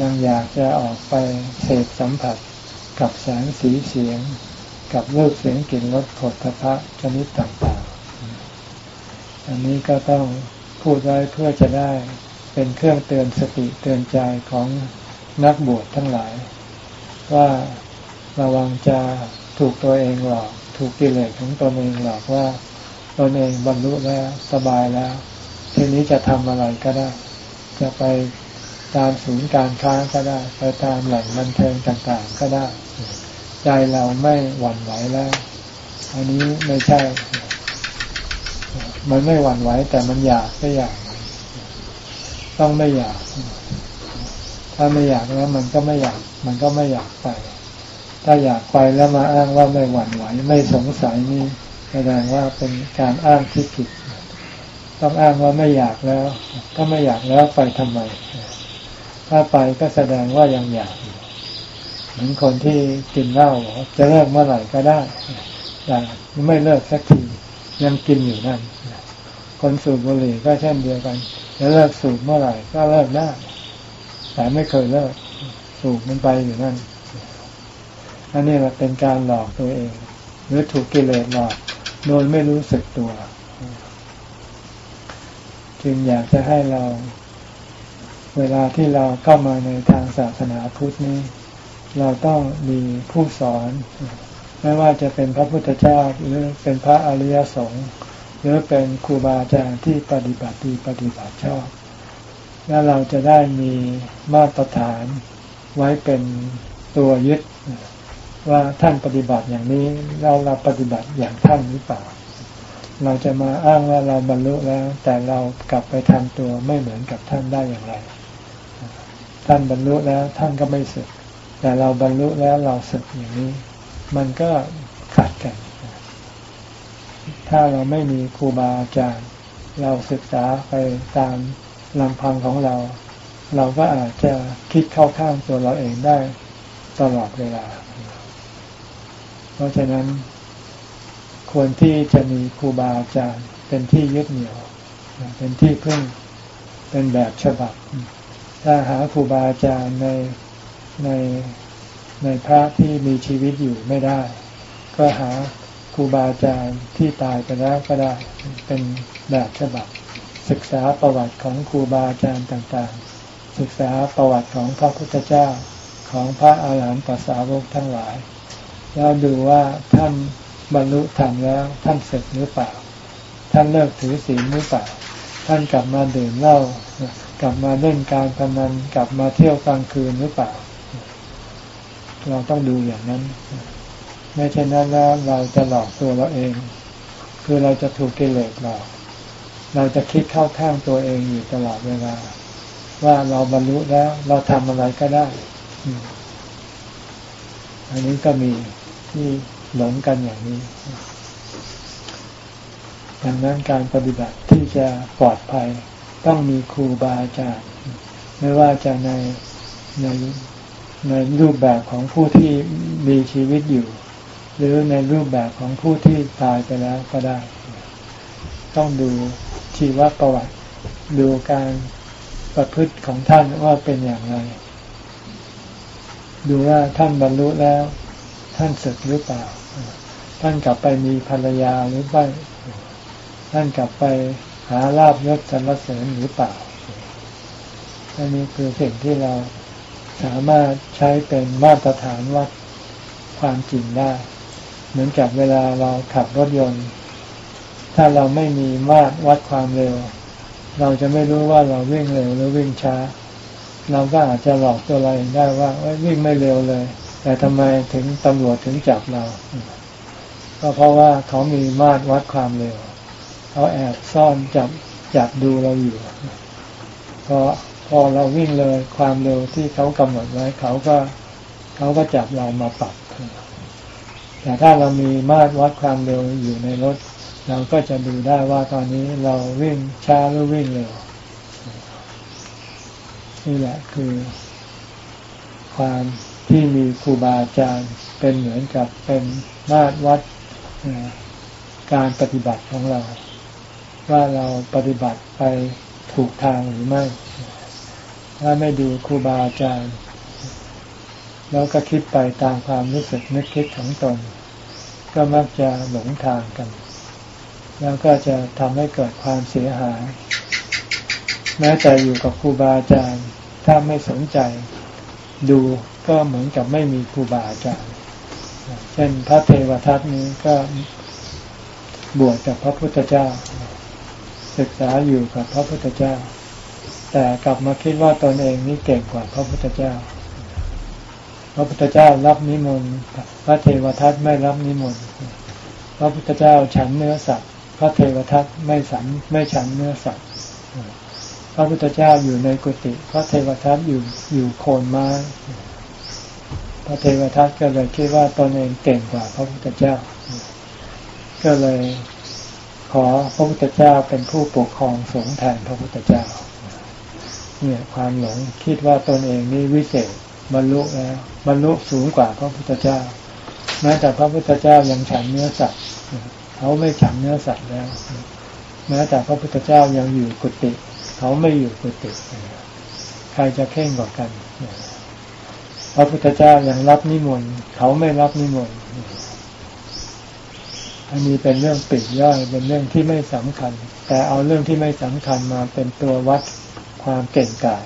ยังอยากจะออกไปเสพสัมผัสกับแสงสีเสียง กับรูปเสียงกลิ่นรสผลพระชนิดต่างๆ อันนี้ก็ต้องพูดไว้เพื่อจะได้เป็นเครื่องเตือนสติเตือนใจของนักบวชทั้งหลาย ว่าระวังจะ ถูกตัวเองหลอก ถูกกิเลสของตนเองหลอกว่าตนเองบรรลุแล้วสบายแล้ว ทีนี้จะทำอะไรก็ได้ จะไปตามศูนย์การค้าก็ได้ ไปตามแหล่งบันเทิงต่างๆก็ได้ ใจเราไม่หวั่นไหวแล้ว อันนี้ไม่ใช่ มันไม่หวั่นไหวแต่มันอยากไม่อยาก ต้องไม่อยาก ถ้าไม่อยากแล้วมันก็ไม่อยาก มันก็ไม่อยากไป ถ้าอยากไปแล้วมาอ้างว่าไม่หวั่นไหว ไม่สงสัยนี่แสดงว่าเป็นการอ้างที่ผิด ต้องอ้างว่าไม่อยากแล้ว ก็ไม่อยากแล้วไปทำไม ถ้าไปก็แสดงว่ายังอยากเหมือนคนที่กินเหล้าจะเลิกเมื่อไหร่ก็ได้แต่ไม่เลิกสักทียังกินอยู่นั่นคนสูบบุหรี่ก็เช่นเดียวกันจะเลิกสูบเมื่อไหร่ก็เลิกได้แต่ไม่เคยเลิกสูบมันไปอยู่นั่น อันนี้เป็นการหลอกตัวเอง หรือถูกกิเลสหลอกโดยไม่รู้สึกตัว จึงอยากจะให้เรา เวลาที่เราเข้ามาในทางศาสนาพุทธนี้ เราต้องมีผู้สอน ไม่ว่าจะเป็นพระพุทธเจ้าหรือเป็นพระอริยสงฆ์หรือเป็นครูบาอาจารย์ที่ปฏิบัติดีปฏิบัติชอบ แล้วเราจะได้มีมาตรฐานไว้เป็นตัวยึด ว่าท่านปฏิบัติอย่างนี้เราเราปฏิบัติอย่างท่านหรือเปล่า เราจะมาอ้างว่าเราบรรลุแล้ว แต่เรากลับไปทำตัวไม่เหมือนกับท่านได้อย่างไร ท่านบรรลุแล้วท่านก็ไม่สึก แต่เราบรรลุแล้วเราสึกอย่างนี้ มันก็ขัดกัน ถ้าเราไม่มีครูบาอาจารย์ เราศึกษาไปตามลำพังของเรา เราก็อาจจะคิดเข้าข้างตัวเราเองได้ตลอดเวลา ราะฉะนั้นควรที่จะมีครูบาอาจารย์เป็นที่ยึดเหนี่ยว เป็นที่พึ่งเป็นแบบฉบับ ถ้าหาครูบาอาจารย์ในในในพระที่มีชีวิตอยู่ไม่ได้ ก็หาครูบาอาจารย์ที่ตายไปแล้วก็ได้เป็นแบบฉบับ ศึกษาประวัติของครูบาอาจารย์ต่างๆ ศึกษาประวัติของพระพุทธเจ้าของพระอาหารหันตสาวกทั้งหลาย แล้วดูว่าท่านบรรลุธรรมแล้วท่านเสร็จหรือเปล่า ท่านเลิกถือศีลหรือเปล่า ท่านกลับมาดื่มเหล้ากลับมาเล่นการพนันกลับมาเที่ยวกลางคืนหรือเปล่า เราต้องดูอย่างนั้น ไม่เช่นนั้นแล้วเราจะหลอกตัวเราเอง คือเราจะถูกกิเลสหลอกเราจะคิดเข้าข้างตัวเองอยู่ตลอดเวลา ว่าเราบรรลุแล้ว เราทำอะไรก็ได้ อันนี้ก็มี ที่หลงกันอย่างนี้ ดังนั้นการปฏิบัติที่จะปลอดภัยต้องมีครูบาอาจารย์ ไม่ว่าจะในในในรูปแบบของผู้ที่มีชีวิตอยู่ หรือในรูปแบบของผู้ที่ตายไปแล้วก็ได้ ต้องดูชีวประวัติ ดูการประพฤติของท่านว่าเป็นอย่างไร ดูว่าท่านบรรลุแล้ว ท่านศึกหรือเปล่า ท่านกลับไปมีภรรยาหรือไม่ท่านกลับไปหาลาบยศสรรเสริญหรือเปล่า อันนี้คือสิ่งที่เราสามารถใช้เป็นมาตรฐานวัดความจริงได้ เหมือนกับเวลาเราขับรถยนต์ ถ้าเราไม่มีมาตรวัดความเร็ว เราจะไม่รู้ว่าเราวิ่งเร็วหรือวิ่งช้า เราก็อาจจะหลอกตัวเราเองได้ว่าวิ่งไม่เร็วเลย แต่ทำไมถึงตำรวจถึงจับเรา ก็เพราะว่าเขามีมาตรวัดความเร็ว เขาแอบซ่อนจับจับดูเราอยู่พอพอเราวิ่งเลยความเร็วที่เขากำหนดไว้เขาก็เขาก็จับเรามาปรับแต่ถ้าเรามีมาตรวัดความเร็วอยู่ในรถ เราก็จะดูได้ว่าตอนนี้เราวิ่งช้าหรือวิ่งเร็วนี่แหละคือ ความ ที่มีครูบาอาจารย์เป็นเหมือนกับเป็นมาตรวัดการปฏิบัติของเรา ว่าเราปฏิบัติไปถูกทางหรือไม่ ถ้าไม่ดูครูบาอาจารย์แล้วก็คิดไปตามความรู้สึกนึกคิดของตน ก็มักจะหลงทางกัน แล้วก็จะทำให้เกิดความเสียหาย แม้แต่อยู่กับครูบาอาจารย์ ถ้าไม่สนใจดู ก็เหมือนกับไม่มีครูบาอาจารย์ เช่นพระเทวทัตนี้ก็บวชกับพระพุทธเจ้า ศึกษาอยู่กับพระพุทธเจ้า แต่กลับมาคิดว่าตนเองนี่เก่งกว่าพระพุทธเจ้า พระพุทธเจ้ารับนิมนต์พระเทวทัตไม่รับนิมนต์พระพุทธเจ้าฉันเนื้อสัตว์พระเทวทัตไม่สันไม่ฉันเนื้อสัตว์พระพุทธเจ้าอยู่ในกุฏิพระเทวทัตอยู่อยู่โคนไม้ ระเทวทัตก็เลยคิดว่าตนเองเก่งกว่าพระพุทธเจ้า ก็เลยขอพระพุทธเจ้าเป็นผู้ปกครองสงฆ์แทนพระพุทธเจ้า เนี่ยความหลงคิดว่าตนเองนี่วิเศษบรรลุแล้วบรรลุสูงกว่าพระพุทธเจ้าแม้แต่พระพุทธเจ้ายังฉันเนื้อสัตว์เขาไม่ฉันเนื้อสัตว์แล้วแม้แต่พระพุทธเจ้ายังอยู่กุฏิเขาไม่อยู่กุฏิใครจะเข่งกว่ากัน พระพุทธเจ้ายังรับนิมนต์เขาไม่รับนิมนต์อันนี้เป็นเรื่องปิดย่อยเป็นเรื่องที่ไม่สำคัญ แต่เอาเรื่องที่ไม่สำคัญมาเป็นตัววัดความเก่งกาจ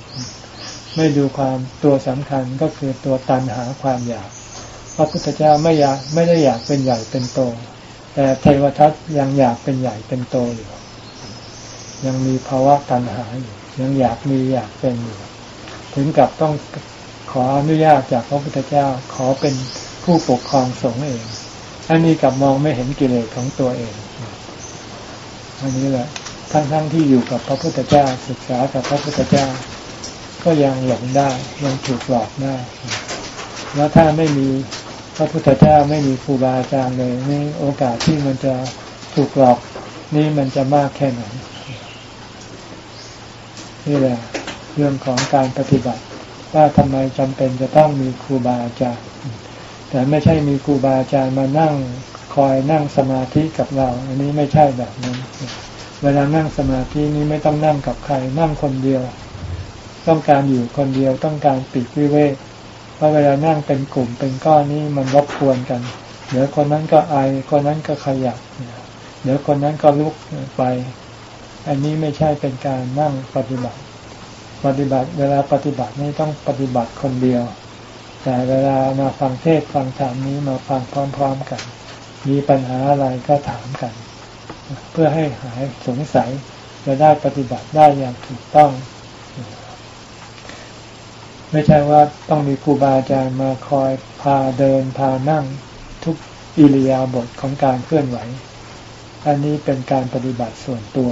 ไม่ดูความตัวสำคัญก็คือตัวตันหาความอยาก พระพุทธเจ้าไม่อยากไม่ได้อยากเป็นใหญ่เป็นโต แต่เทวทัตยังอยากเป็นใหญ่เป็นโตอยู่ ยังมีภาวะตันหาอยู่ยังอยากมีอยากเป็นอยู่ถึงกับต้อง ขออนุญาตจากพระพุทธเจ้าขอเป็นผู้ปกครองสงฆ์เองอันนี้กลับมองไม่เห็นกิเลสของตัวเองอันนี้แหละทั้งๆทที่อยู่กับพระพุทธเจ้าศึกษากับพระพุทธเจ้า ก็ยังหลงได้ยังถูกหลอกได้ แล้วถ้าไม่มีพระพุทธเจ้าไม่มีครูบาอาจารย์เลยนี่โอกาสที่มันจะถูกหลอกนี่มันจะมากแค่ไหนนี่แหละเรื่องของการปฏิบัติ ว่าทำไมจำเป็นจะต้องมีครูบาอาจารย์แต่ไม่ใช่มีครูบาอาจารย์มานั่งคอยนั่งสมาธิกับเรา อันนี้ไม่ใช่แบบนั้น เวลานั่งสมาธินี้ไม่ต้องนั่งกับใครนั่งคนเดียว ต้องการอยู่คนเดียวต้องการปิดวิเวกเพราะเวลานั่งเป็นกลุ่มเป็นก้อนนี้มันรบกวนกัน เดี๋ยวคนนั้นก็ไอคนนั้นก็ขยับเดี๋ยวคนนั้นก็ลุกไป อันนี้ไม่ใช่เป็นการนั่งปฏิบัติ ปฏิบัติ เวลาปฏิบัตินี่ต้องปฏิบัติคนเดียว แต่เวลามาฟังเทศฟังธรรมนี้มาฟังพร้อม ๆกัน มีปัญหาอะไรก็ถามกัน เพื่อให้หายสงสัยจะได้ปฏิบัติได้อย่างถูกต้อง ไม่ใช่ว่าต้องมีครูบาอาจารย์มาคอยพาเดินพานั่งทุกอิริยาบถของการเคลื่อนไหว อันนี้เป็นการปฏิบัติส่วนตัว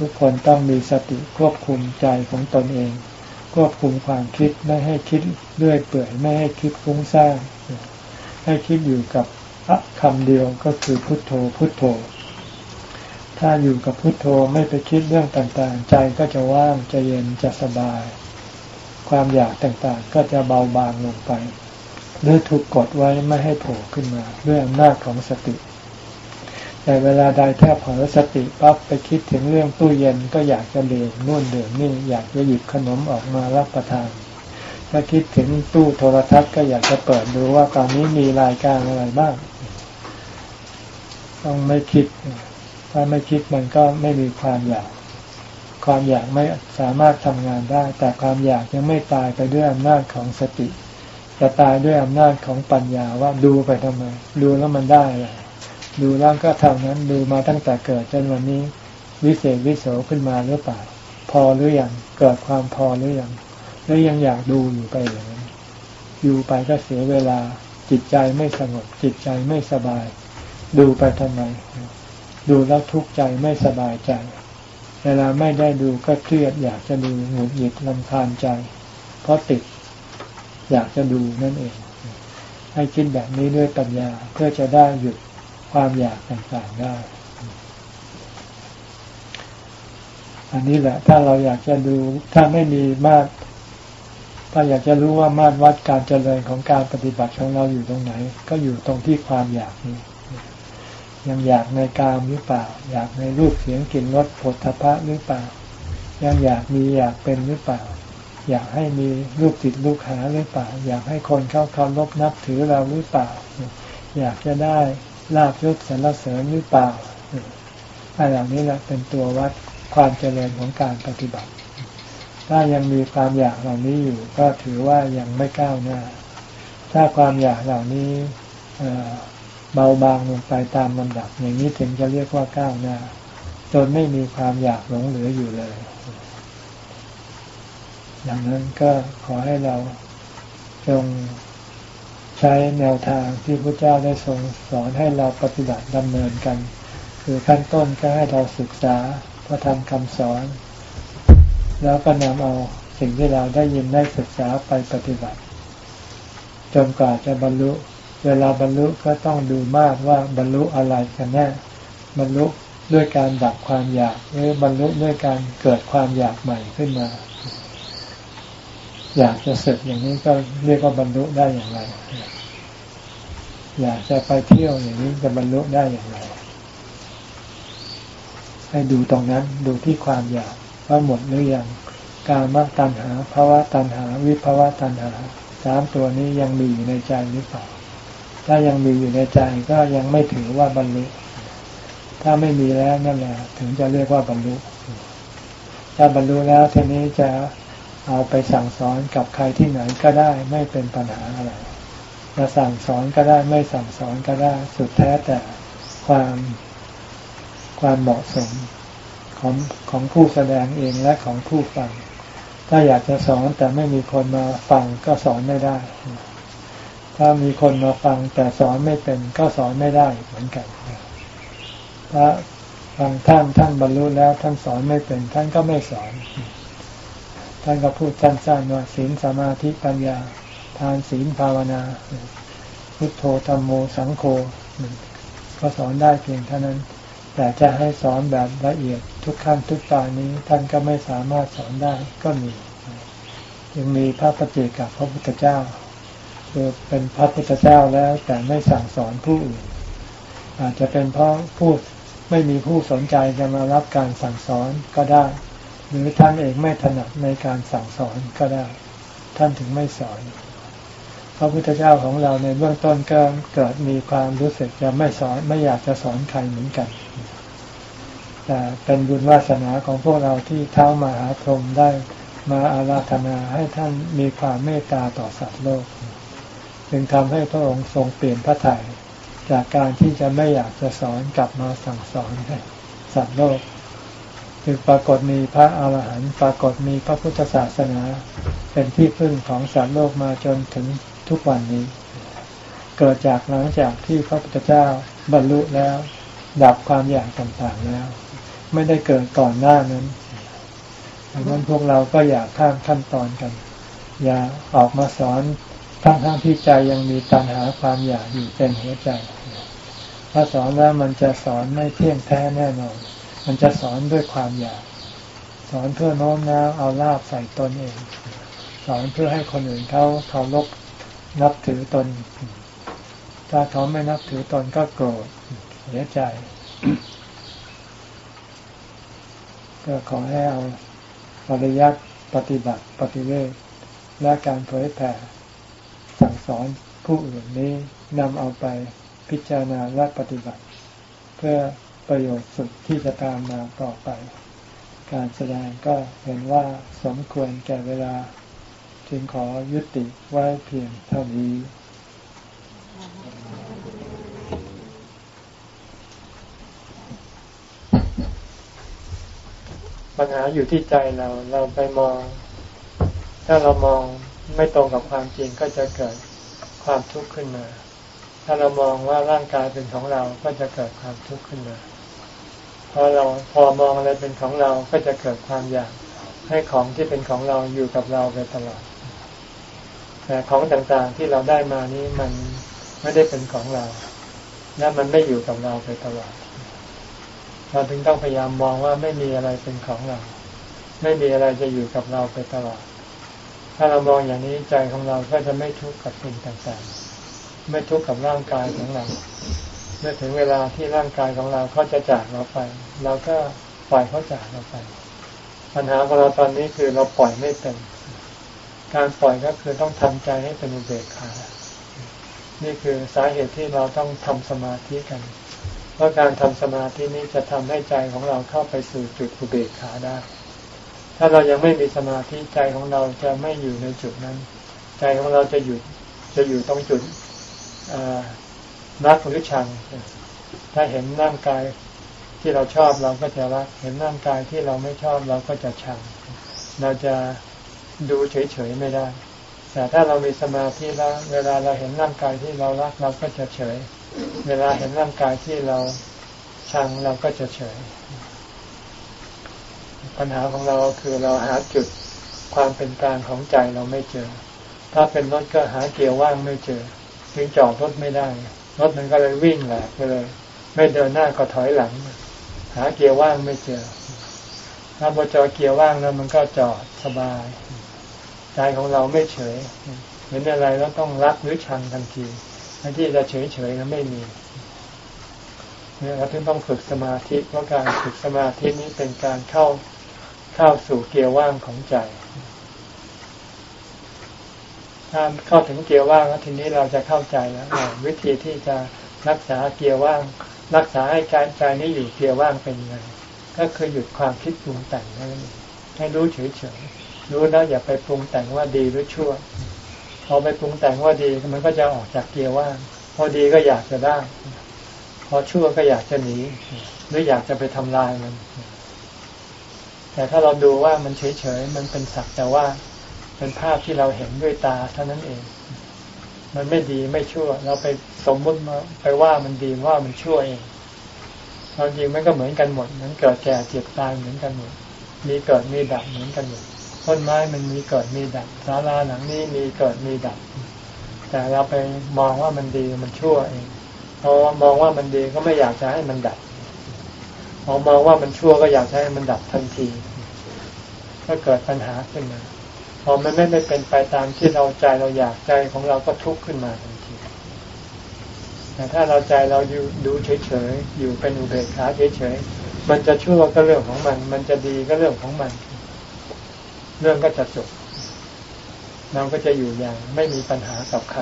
ทุกคนต้องมีสติควบคุมใจของตนเอง ควบคุมความคิดไม่ให้คิดเรื่อยเปื่อยไม่ให้คิดฟุ้งซ่านให้คิดอยู่กับคำเดียวก็คือพุทโธพุทโธ ถ้าอยู่กับพุทโธไม่ไปคิดเรื่องต่างๆ ใจก็จะว่างจะเย็นจะสบาย ความอยากต่างๆ ก็จะเบาบางลงไปหรือถูกกดไว้ไม่ให้โผล่ขึ้นมาด้วยอำนาจของสติ แต่เวลาใดแทบเผลอสติปั๊บไปคิดถึงเรื่องตู้เย็นก็อยากจะเดินนู่นเดินนี่อยากจะหยิบขนมออกมารับประทานถ้าคิดถึงตู้โทรทัศน์ก็อยากจะเปิดดูว่าตอนนี้มีรายการอะไรบ้าง ต้องไม่คิด ถ้าไม่คิดมันก็ไม่มีความอยาก ความอยากไม่สามารถทำงานได้ แต่ความอยากยังไม่ตายไปด้วยอำนาจของสติ จะตายด้วยอำนาจของปัญญาว่าดูไปทำไม ดูแล้วมันได้เลย ดูแล้วก็เท่านั้นดูมาตั้งแต่เกิดจนวันนี้วิเศษวิโสขึ้นมาหรือเปล่า พอหรืออยังเกิดความพอหรืออยังหรือยังอยากดูอยู่ไปอย่างนั้นอยู่ไปก็เสียเวลาจิตใจไม่สงบจิตใจไม่สบาย ดูไปทำไม ดูแล้วทุกข์ใจไม่สบายใจ เวลาไม่ได้ดูก็เครียดอยากจะดูหงุดหงิดลำคาญใจ เพราะติดอยากจะดูนั่นเอง ให้คิดแบบนี้ด้วยปัญญาเพื่อจะได้หยุด ความอยากต่างๆได้ อันนี้แหละ ถ้าเราอยากจะดู ถ้าไม่มีมาตรถ้าอยากจะรู้ว่ามาตรวัดการเจริญของการปฏิบัติของเราอยู่ตรงไหน ก็อยู่ตรงที่ความอยากนี้ ยังอยากในกามหรือเปล่า อยากในรูปเสียงกลิ่นรสผลทพะหรือเปล่า ยังอยากมีอยากเป็นหรือเปล่า อยากให้มีรูปติดลูกหาหรือเปล่า อยากให้คนเข้าเคารพนับถือเราหรือเปล่า อยากจะได้ ลาบยศสรรเสริญหรือเปล่าอะไรเหล่านี้แหละเป็นตัววัดความเจริญของการปฏิบัติ ถ้ายังมีความอยากเหล่านี้อยู่ ก็ถือว่ายังไม่ก้าวหน้า ถ้าความอยากเหล่านี้เบาบางลงไปตามลำดับ อย่างนี้ถึงจะเรียกว่าก้าวหน้า จนไม่มีความอยากหลงเหลืออยู่เลย อย่างนั้นก็ขอให้เราจง ใช้แนวทางที่พระเจ้าได้ทรงสอนให้เราปฏิบัติดำเนินกัน คือขั้นต้นก็ให้เราศึกษาพระธรรมคำสอน แล้วก็นำเอาสิ่งที่เราได้ยินได้ศึกษาไปปฏิบัติ จนกว่าจะบรรลุ เวลาบรรลุก็ต้องดูมากว่าบรรลุอะไรกันแน่บรรลุด้วยการดับความอยากหรือบรรลุด้วยการเกิดความอยากใหม่ขึ้นมา อยากจะสึกอย่างนี้ก็เรียกว่าบรรลุได้อย่างไร อยากจะไปเที่ยวอย่างนี้จะบรรลุได้อย่างไร ให้ดูตรงนั้นดูที่ความอยากว่าหมดหรือยังการมตัณหาภาวะตัณหา วิภาวะตัณหาสามตัวนี้ยังมีอยู่ในใจหรือเปล่าถ้ายังมีอยู่ในใจก็ยังไม่ถือว่าบรรลุถ้าไม่มีแล้วนั่นแหละถึงจะเรียกว่าบรรลุถ้าบรรลุแล้วทีนี้จะ เอาไปสั่งสอนกับใครที่ไหนก็ได้ไม่เป็นปัญหาอะไรจะสั่งสอนก็ได้ไม่สั่งสอนก็ได้สุดแท้แต่ความความเหมาะสมของของผู้แสดงเองและของผู้ฟัง ถ้าอยากจะสอนแต่ไม่มีคนมาฟังก็สอนไม่ได้ ถ้ามีคนมาฟังแต่สอนไม่เป็นก็สอนไม่ได้เหมือนกันพระบางท่านท่านบรรลุแล้วท่านสอนไม่เป็นท่านก็ไม่สอน ท่านก็พูดสั้นๆว่าศีลสมาธิปัญญา ทานศีลภาวนา พุทโธธรรมโมสังโฆก็สอนได้เพียงเท่านั้น แต่จะให้สอนแบบละเอียดทุกขั้นทุกตอนนี้ท่านก็ไม่สามารถสอนได้ก็มี ยังมีพระปฏิกับพระพุทธเจ้าคือเป็นพระพุทธเจ้าแล้วแต่ไม่สั่งสอนผู้อื่น อาจจะเป็นเพราะผู้ไม่มีผู้สนใจจะมารับการสั่งสอนก็ได้ หรือท่านเองไม่ถนัดในการสั่งสอนก็ได้ ท่านถึงไม่สอน พระพุทธเจ้าของเราในเบื้องต้นก็เกิดมีความรู้สึกจะไม่สอนไม่อยากจะสอนใครเหมือนกัน แต่เป็นบุญวาสนาของพวกเราที่เท้ามาหาพรหมได้มาอาราธนาให้ท่านมีความเมตตาต่อสัตว์โลก จึงทำให้พระองค์ทรงเปลี่ยนพระทัยจากการที่จะไม่อยากจะสอนกลับมาสั่งสอนให้สัตว์โลก คือปรากฏมีพระอาหารหันต์ปรากฏมีพระพุทธศาสนา เป็นที่พึ่งของสัตว์โลกมาจนถึงทุกวันนี้ เกิดจากหลังจากที่พระพุทธเจ้าบรรลุแล้ว ดับความอยากต่างๆแล้ว ไม่ได้เกิดก่อนหน้านั้นดังนั้นพวกเราก็อยากข้ามขั้นตอนกัน อย่าออกมาสอนทั้งทั้งที่ใจยังมีตัณหาความอยากอยู่เต็มหัวใจ ถ้าสอนแล้วมันจะสอนไม่เที่ยงแท้แน่นอน มันจะสอนด้วยความอยาก สอนเพื่อน้อมน้าวเอาลาบใส่ตนเอง สอนเพื่อให้คนอื่นเขาเคารพนับถือตน ถ้าเขาไม่นับถือตนก็โกรธเสียใจ ก็ขอให้เอาปริยัติปฏิบัติปฏิเวทและการเผยแผ่สั่งสอนผู้อื่นนี้นำเอาไปพิจารณาและปฏิบัติ เพื่อ ประโยชน์สุดที่จะตามมาต่อไป การแสดงก็เห็นว่าสมควรแก่เวลา จึงขอยุติไว้เพียงเท่านี้ปัญหาอยู่ที่ใจเรา เราไปมอง ถ้าเรามองไม่ตรงกับความจริงก็จะเกิดความทุกข์ขึ้นมา ถ้าเรามองว่าร่างกายเป็นของเราก็จะเกิดความทุกข์ขึ้นมา พอเราพอมองอะไรเป็นของเราก็จะเกิดความอยากให้ของที่เป็นของเราอยู่กับเราไปตลอดแต่ของต่างๆที่เราได้มานี้มันไม่ได้เป็นของเรา และมันไม่อยู่กับเราไปตลอด เราถึงต้องพยายามมองว่าไม่มีอะไรเป็นของเรา ไม่มีอะไรจะอยู่กับเราไปตลอด ถ้าเรามองอย่างนี้ใจของเราก็จะไม่ทุกข์กับสิ่งต่างๆ ไม่ทุกข์กับร่างกายของเรา เมื่อถึงเวลาที่ร่างกายของเราเขาจะจากเราไป เราก็ปล่อยเขาจากเราไป ปัญหาของเราตอนนี้คือเราปล่อยไม่เป็น การปล่อยก็คือต้องทำใจให้เป็นอุเบกขา นี่คือสาเหตุที่เราต้องทำสมาธิกัน เพราะการทำสมาธินี้จะทำให้ใจของเราเข้าไปสู่จุดอุเบกขาได้ ถ้าเรายังไม่มีสมาธิใจของเราจะไม่อยู่ในจุดนั้น ใจของเราจะอยู่จะอยู่ตรงจุด รักหรือชัง ถ้าเห็นร่างกายที่เราชอบเราก็จะรัก เห็นร่างกายที่เราไม่ชอบเราก็จะชัง เราจะดูเฉยๆไม่ได้ แต่ถ้าเรามีสมาธิแล้วเวลาเราเห็นร่างกายที่เรารักเราก็จะเฉย เวลาเห็นร่างกายที่เราชังเราก็จะเฉย ปัญหาของเราคือเราหาจุดความเป็นกลางของใจเราไม่เจอ ถ้าเป็นรถก็หาเกียร์ว่างไม่เจอถึงจอดรถไม่ได้ รถมันก็เลยวิ่งแหลกไปเลย ไม่เดินหน้าก็ถอยหลัง หาเกียร์ว่างไม่เจอถ้าพอจอเกียร์ว่างแล้วมันก็จอดสบายใจของเราไม่เฉยเห็นอะไรแล้วต้องรักหรือชังทันทีที่จะเฉยเฉยก็ไม่มีเนี่ยเราถึงต้องฝึกสมาธิเพราะการฝึกสมาธินี้เป็นการเข้าเข้าสู่เกียร์ว่างของใจ ถ้าเข้าถึงเกียร์ว่างแล้วทีนี้เราจะเข้าใจแล้ววิธีที่จะรักษาเกียร์ว่าง รักษาให้ใจใจนี้อยู่เกียร์ว่างเป็นยังไงก็คือหยุดความคิดปรุงแต่งนั่นเองให้รู้เฉยๆรู้แล้วอย่าไปปรุงแต่งว่าดีหรือชั่ว พอไปปรุงแต่งว่าดีมันก็จะออกจากเกียร์ว่าง พอดีก็อยากจะได้ พอชั่วก็อยากจะหนีหรืออยากจะไปทำลายมัน แต่ถ้าเราดูว่ามันเฉยๆมันเป็นสักแต่ว่า เป็นภาพที่เราเห็นด้วยตาเท่านั้นเอง มันไม่ดีไม่ชั่ว เราไปสมมติมาไปว่ามันดีว่ามันชั่วเองควาจริงมันก็เหมือนกันหมดมันเกิดแก่เจ็บตายเหมือนกันหมด มีเกิดมีดับเหมือนกันหมดต้นไม้มันมีเกิดมีดับศาลาหลังนี้มีเกิดมีดับ แต่เราไปมองว่ามันดีมันชั่วเองพอมองว่ามันดีก็ไม่อยากจะให้มันดับพอมองว่ามันชั่วก็อยากให้มันดับทันที ก็เกิดปัญหาขึ้นมา พอมันไม่ไม่เป็นไปตามที่เราใจเราอยากใจของเราก็ทุกข์ขึ้นมาทันทีแต่ถ้าเราใจเราอยู่ดูเฉยๆอยู่เป็นอุเบกขาเฉยๆมันจะชั่วก็เรื่องของมัน มันจะดีก็เรื่องของมัน เรื่องก็จะจบเราก็จะอยู่อย่างไม่มีปัญหากับใคร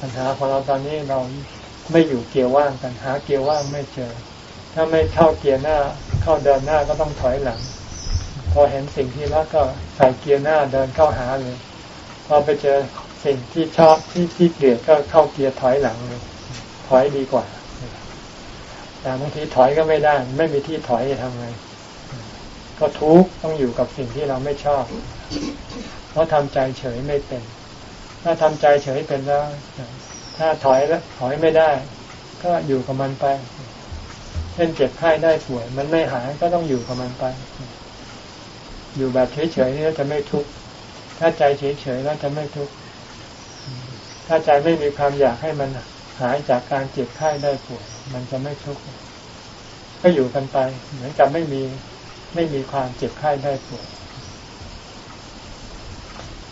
ปัญหาของเราตอนนี้เราไม่อยู่เกียร์ว่างกันหาเกียร์ว่างไม่เจอ ถ้าไม่เข้าเกียร์หน้า เข้าเดินหน้าก็ต้องถอยหลัง พอเห็นสิ่งที่รักก็ใส่เกียร์หน้าเดินเข้าหาเลยพอไปเจอสิ่งที่ชอบที่ที่เกลียดก็เข้าเกียร์ถอยหลังเลยถอยดีกว่าแต่บางทีถอยก็ไม่ได้ ไม่มีที่ถอยจะทำไงก็ทุกต้องอยู่กับสิ่งที่เราไม่ชอบ เพราะทำใจเฉยไม่เป็น ถ้าทำใจเฉยเป็นแล้ว ถ้าถอยแล้ว ถอยไม่ได้ ก็อยู่กับมันไปเช่นเจ็บไข้ได้ป่วย มันไม่หายก็ต้องอยู่กับมันไป อยู่แบบเฉยๆนี่จะไม่ทุกข์ถ้าใจเฉยๆแล้วจะไม่ทุกข์ถ้าใจไม่มีความอยากให้มันหายจากการเจ็บไข้ได้ป่วยมันจะไม่ทุกข์ก็อยู่กันไป เหมือนกับไม่มีไม่มีความเจ็บไข้ได้ป่วย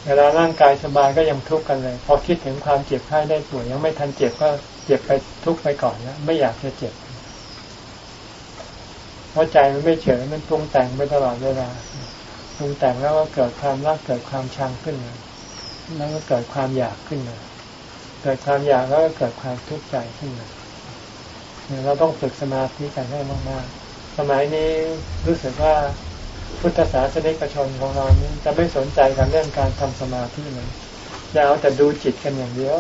เวลาร่างกายสบายก็ยังทุกข์กันเลย พอคิดถึงความเจ็บไข้ได้ป่วยยังไม่ทันเจ็บก็เจ็บไปทุกข์ไปก่อนแล้วไม่อยากจะเจ็บเพราะใจมันไม่เฉยมันปรุงแต่งไปตลอดเวลา ปรุงแต่งแล้วก็เกิดความรักเกิดความชังขึ้นมาแล้วก็เกิดความอยากขึ้นมาเกิดความอยากแล้วก็เกิดความทุกข์ใจขึ้นมาเนี่ยเราต้องฝึกสมาธิกันให้มากๆ สมัยนี้รู้สึกว่าพุทธศาสนิกชนของเรานี้จะไม่สนใจกันเรื่องการทำสมาธิเลยจะเอาแต่ดูจิตกันอย่างเดียว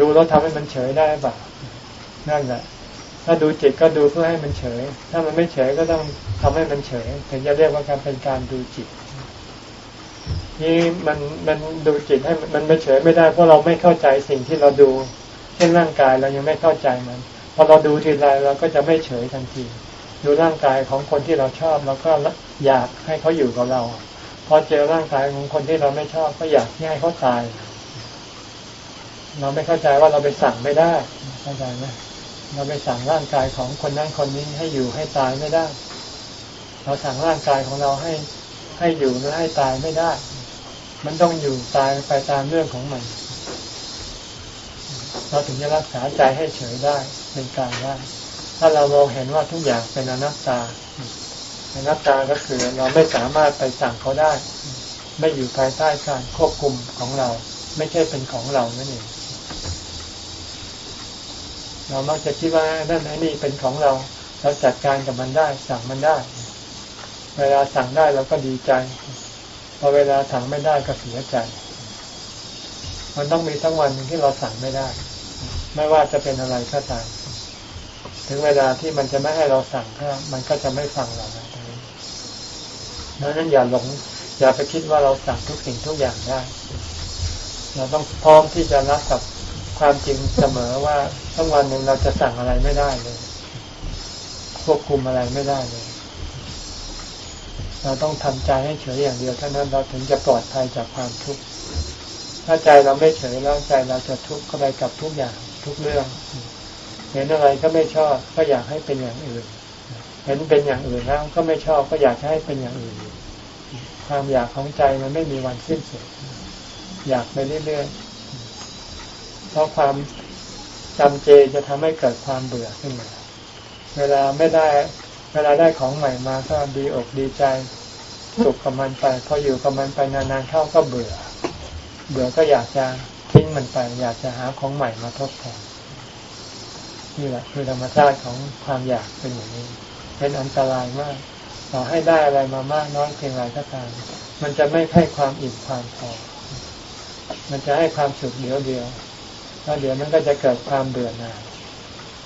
ดูแล้วทำให้มันเฉยได้ป่ะนั่นแหละ ถ้าดูจิตก็ดูเพื่อให้มันเฉย ถ้ามันไม่เฉยก็ต้องทำให้มันเฉย ถึงจะเรียกว่าการเป็นการดูจิต นี่มันมันดูจิตให้มันไม่เฉยไม่ได้เพราะเราไม่เข้าใจสิ่งที่เราดูเช่นร่างกายเรายังไม่เข้าใจมันพอเราดูทีไรเราก็จะไม่เฉยทันทีดูร่างกายของคนที่เราชอบเราก็อยากให้เขาอยู่กับเราพอเจอร่างกายของคนที่เราไม่ชอบก็อยากให้เขาตาย เราไม่เข้าใจว่าเราไปสั่งไม่ได้เข้าใจไหม เราไปสั่งร่างกายของคนนั้นคนนี้ให้อยู่ให้ตายไม่ได้ เราสั่งร่างกายของเราให้ให้อยู่หรือให้ตายไม่ได้ มันต้องอยู่ตายไปตามเรื่องของมัน เราถึงจะรักษาใจให้เฉยได้เป็นกลางได้ ถ้าเรามองเห็นว่าทุกอย่างเป็นอนัตตา อนัตตาก็คือเราไม่สามารถไปสั่งเขาได้ ไม่อยู่ภายใต้การควบคุมของเรา ไม่ใช่เป็นของเรานั่นเอง เรามักจะคิดว่านั่นนี่เป็นของเรา เราจัดการกับมันได้ สั่งมันได้ เวลาสั่งได้เราก็ดีใจพอเวลาสั่งไม่ได้ก็เสียใจ มันต้องมีทั้งวันที่เราสั่งไม่ได้ ไม่ว่าจะเป็นอะไรก็ตามถึงเวลาที่มันจะไม่ให้เราสั่งถ้ามันก็จะไม่ฟังเราดังนั้นอย่าหลง อย่าไปคิดว่าเราสั่งทุกสิ่งทุกอย่างได้ เราต้องพร้อมที่จะรับกับความจริงเสมอว่า ทั้งวันหนึ่งเราจะสั่งอะไรไม่ได้เลย ควบคุมอะไรไม่ได้เลย เราต้องทำใจให้เฉยอย่างเดียวเท่านั้นเราถึงจะปลอดภัยจากความทุกข์ ถ้าใจเราไม่เฉยแล้วใจเราจะทุกข์เข้าไปกับทุกอย่างทุกเรื่อง เห็นอะไรก็ไม่ชอบก็อยากให้เป็นอย่างอื่น เห็นเป็นอย่างอื่นแล้วก็ไม่ชอบก็อยากให้เป็นอย่างอื่น ความอยากของใจมันไม่มีวันสิ้นสุด อยากไปเรื่อยๆเพราะความ จำเจจะทำให้เกิดความเบื่อขึ้นมา เวลาไม่ได้ เวลาได้ของใหม่มาก็ดีอกดีใจสุขกับมันไป พออยู่กับมันไปนานๆเข้าก็เบื่อ เบื่อก็อยากจะทิ้งมันไป อยากจะหาของใหม่มาทดแทนนี่แหละคือธรรมชาติของความอยากเป็นอย่างนี้ เป็นอันตรายมากต่อให้ได้อะไรมามากน้อยเพียงไรก็ตาม มันจะไม่ให้ความอิ่มความพอ มันจะให้ความสุขเดียวเดียว แล้วเดี๋ยวมันก็จะเกิดความเบื่อหน่าย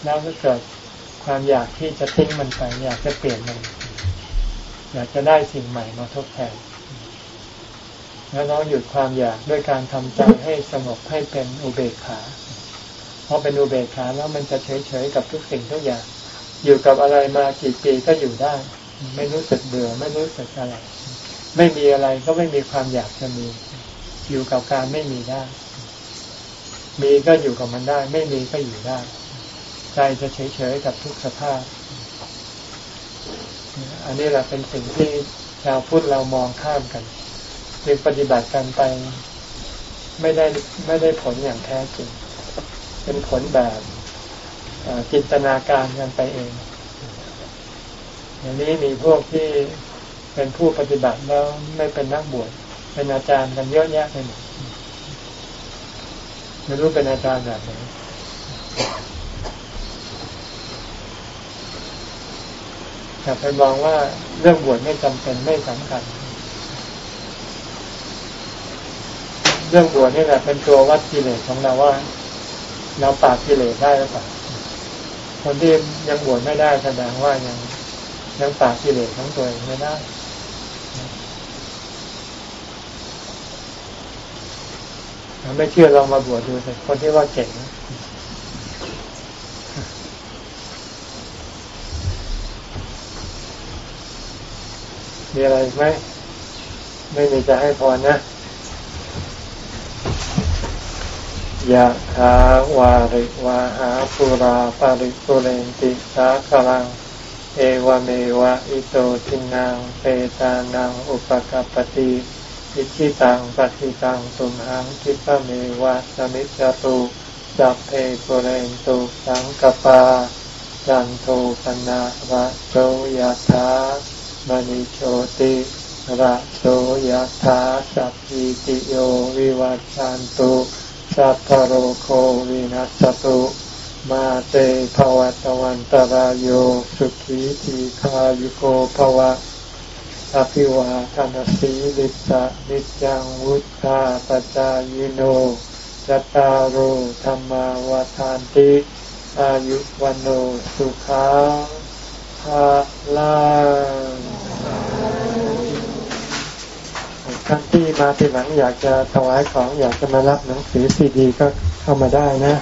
แล้วก็เกิดความอยากที่จะทิ้งมันไปอยากจะเปลี่ยนมัน อยากจะได้สิ่งใหม่มาทดแทนแล้วเราหยุดความอยากด้วยการทำใจให้สงบให้เป็นอุเบกขาพอเป็นอุเบกขาแล้วมันจะเฉยๆกับทุกสิ่งทุกอย่าง อยู่กับอะไรมากี่ปีก็อยู่ได้ ไม่รู้สึกเบื่อไม่รู้สึกอะไร ไม่มีอะไรก็ไม่มีความอยากจะมี อยู่กับการไม่มีได้ มีก็อยู่กับมันได้ ไม่มีก็อยู่ได้ ใจจะเฉยๆกับทุกสภาพ อันนี้แหละเป็นสิ่งที่ชาวพุทธเรามองข้ามกันจึงปฏิบัติกันไปไม่ได้ไม่ได้ผลอย่างแท้จริง เป็นผลแบบจินตนาการกันไปเอง อย่างนี้มีพวกที่เป็นผู้ปฏิบัติแล้วไม่เป็นนักบวชเป็นอาจารย์กันเยอะแยะไปหมด ไม่รู้เป็นอาจารย์แบบไหนอย่าไปมองว่าเรื่องบวชไม่จำเป็นไม่สำคัญ เรื่องบวชนี่แหละเป็นตัววัดกิเลสของเราว่า เราปราบกิเลสได้หรือเปล่าคนที่ยังบวชไม่ได้แสดงว่ายังยังปราบกิเลสของตัวเองไม่ได้ ไม่เชื่อลองมาบวชดูสิคนที่ว่าเก่งมีอะไรไหมไม่มีจะให้พรนะยะถาวาริวาหาปุราปาริปุเรนติสาคลัง เอวเมวะอิโตทินังเปตานังอุปกปติ อิชิตังปฏิตังตุมหังคิปะเมวะสมิจตุสัพเพปุเรนตุสังกปาจันโทปนะระโสยะถามณิโชติระโสยะถาสัพพิติโยวิวัจจันตุสัพพโรโควินัสตุมาเตภวัตวันตารโยสุขีทีขายุโกภวะ อภิวาทานสีลิสะนิจังวุธาปจายโนจตารโธรรมาวาทานติอายุวันโนสุขังภาลังท่านที่มาทีหลังอยากจะถวายของอยากจะมารับหนังสือซีดีก็เข้ามาได้นะ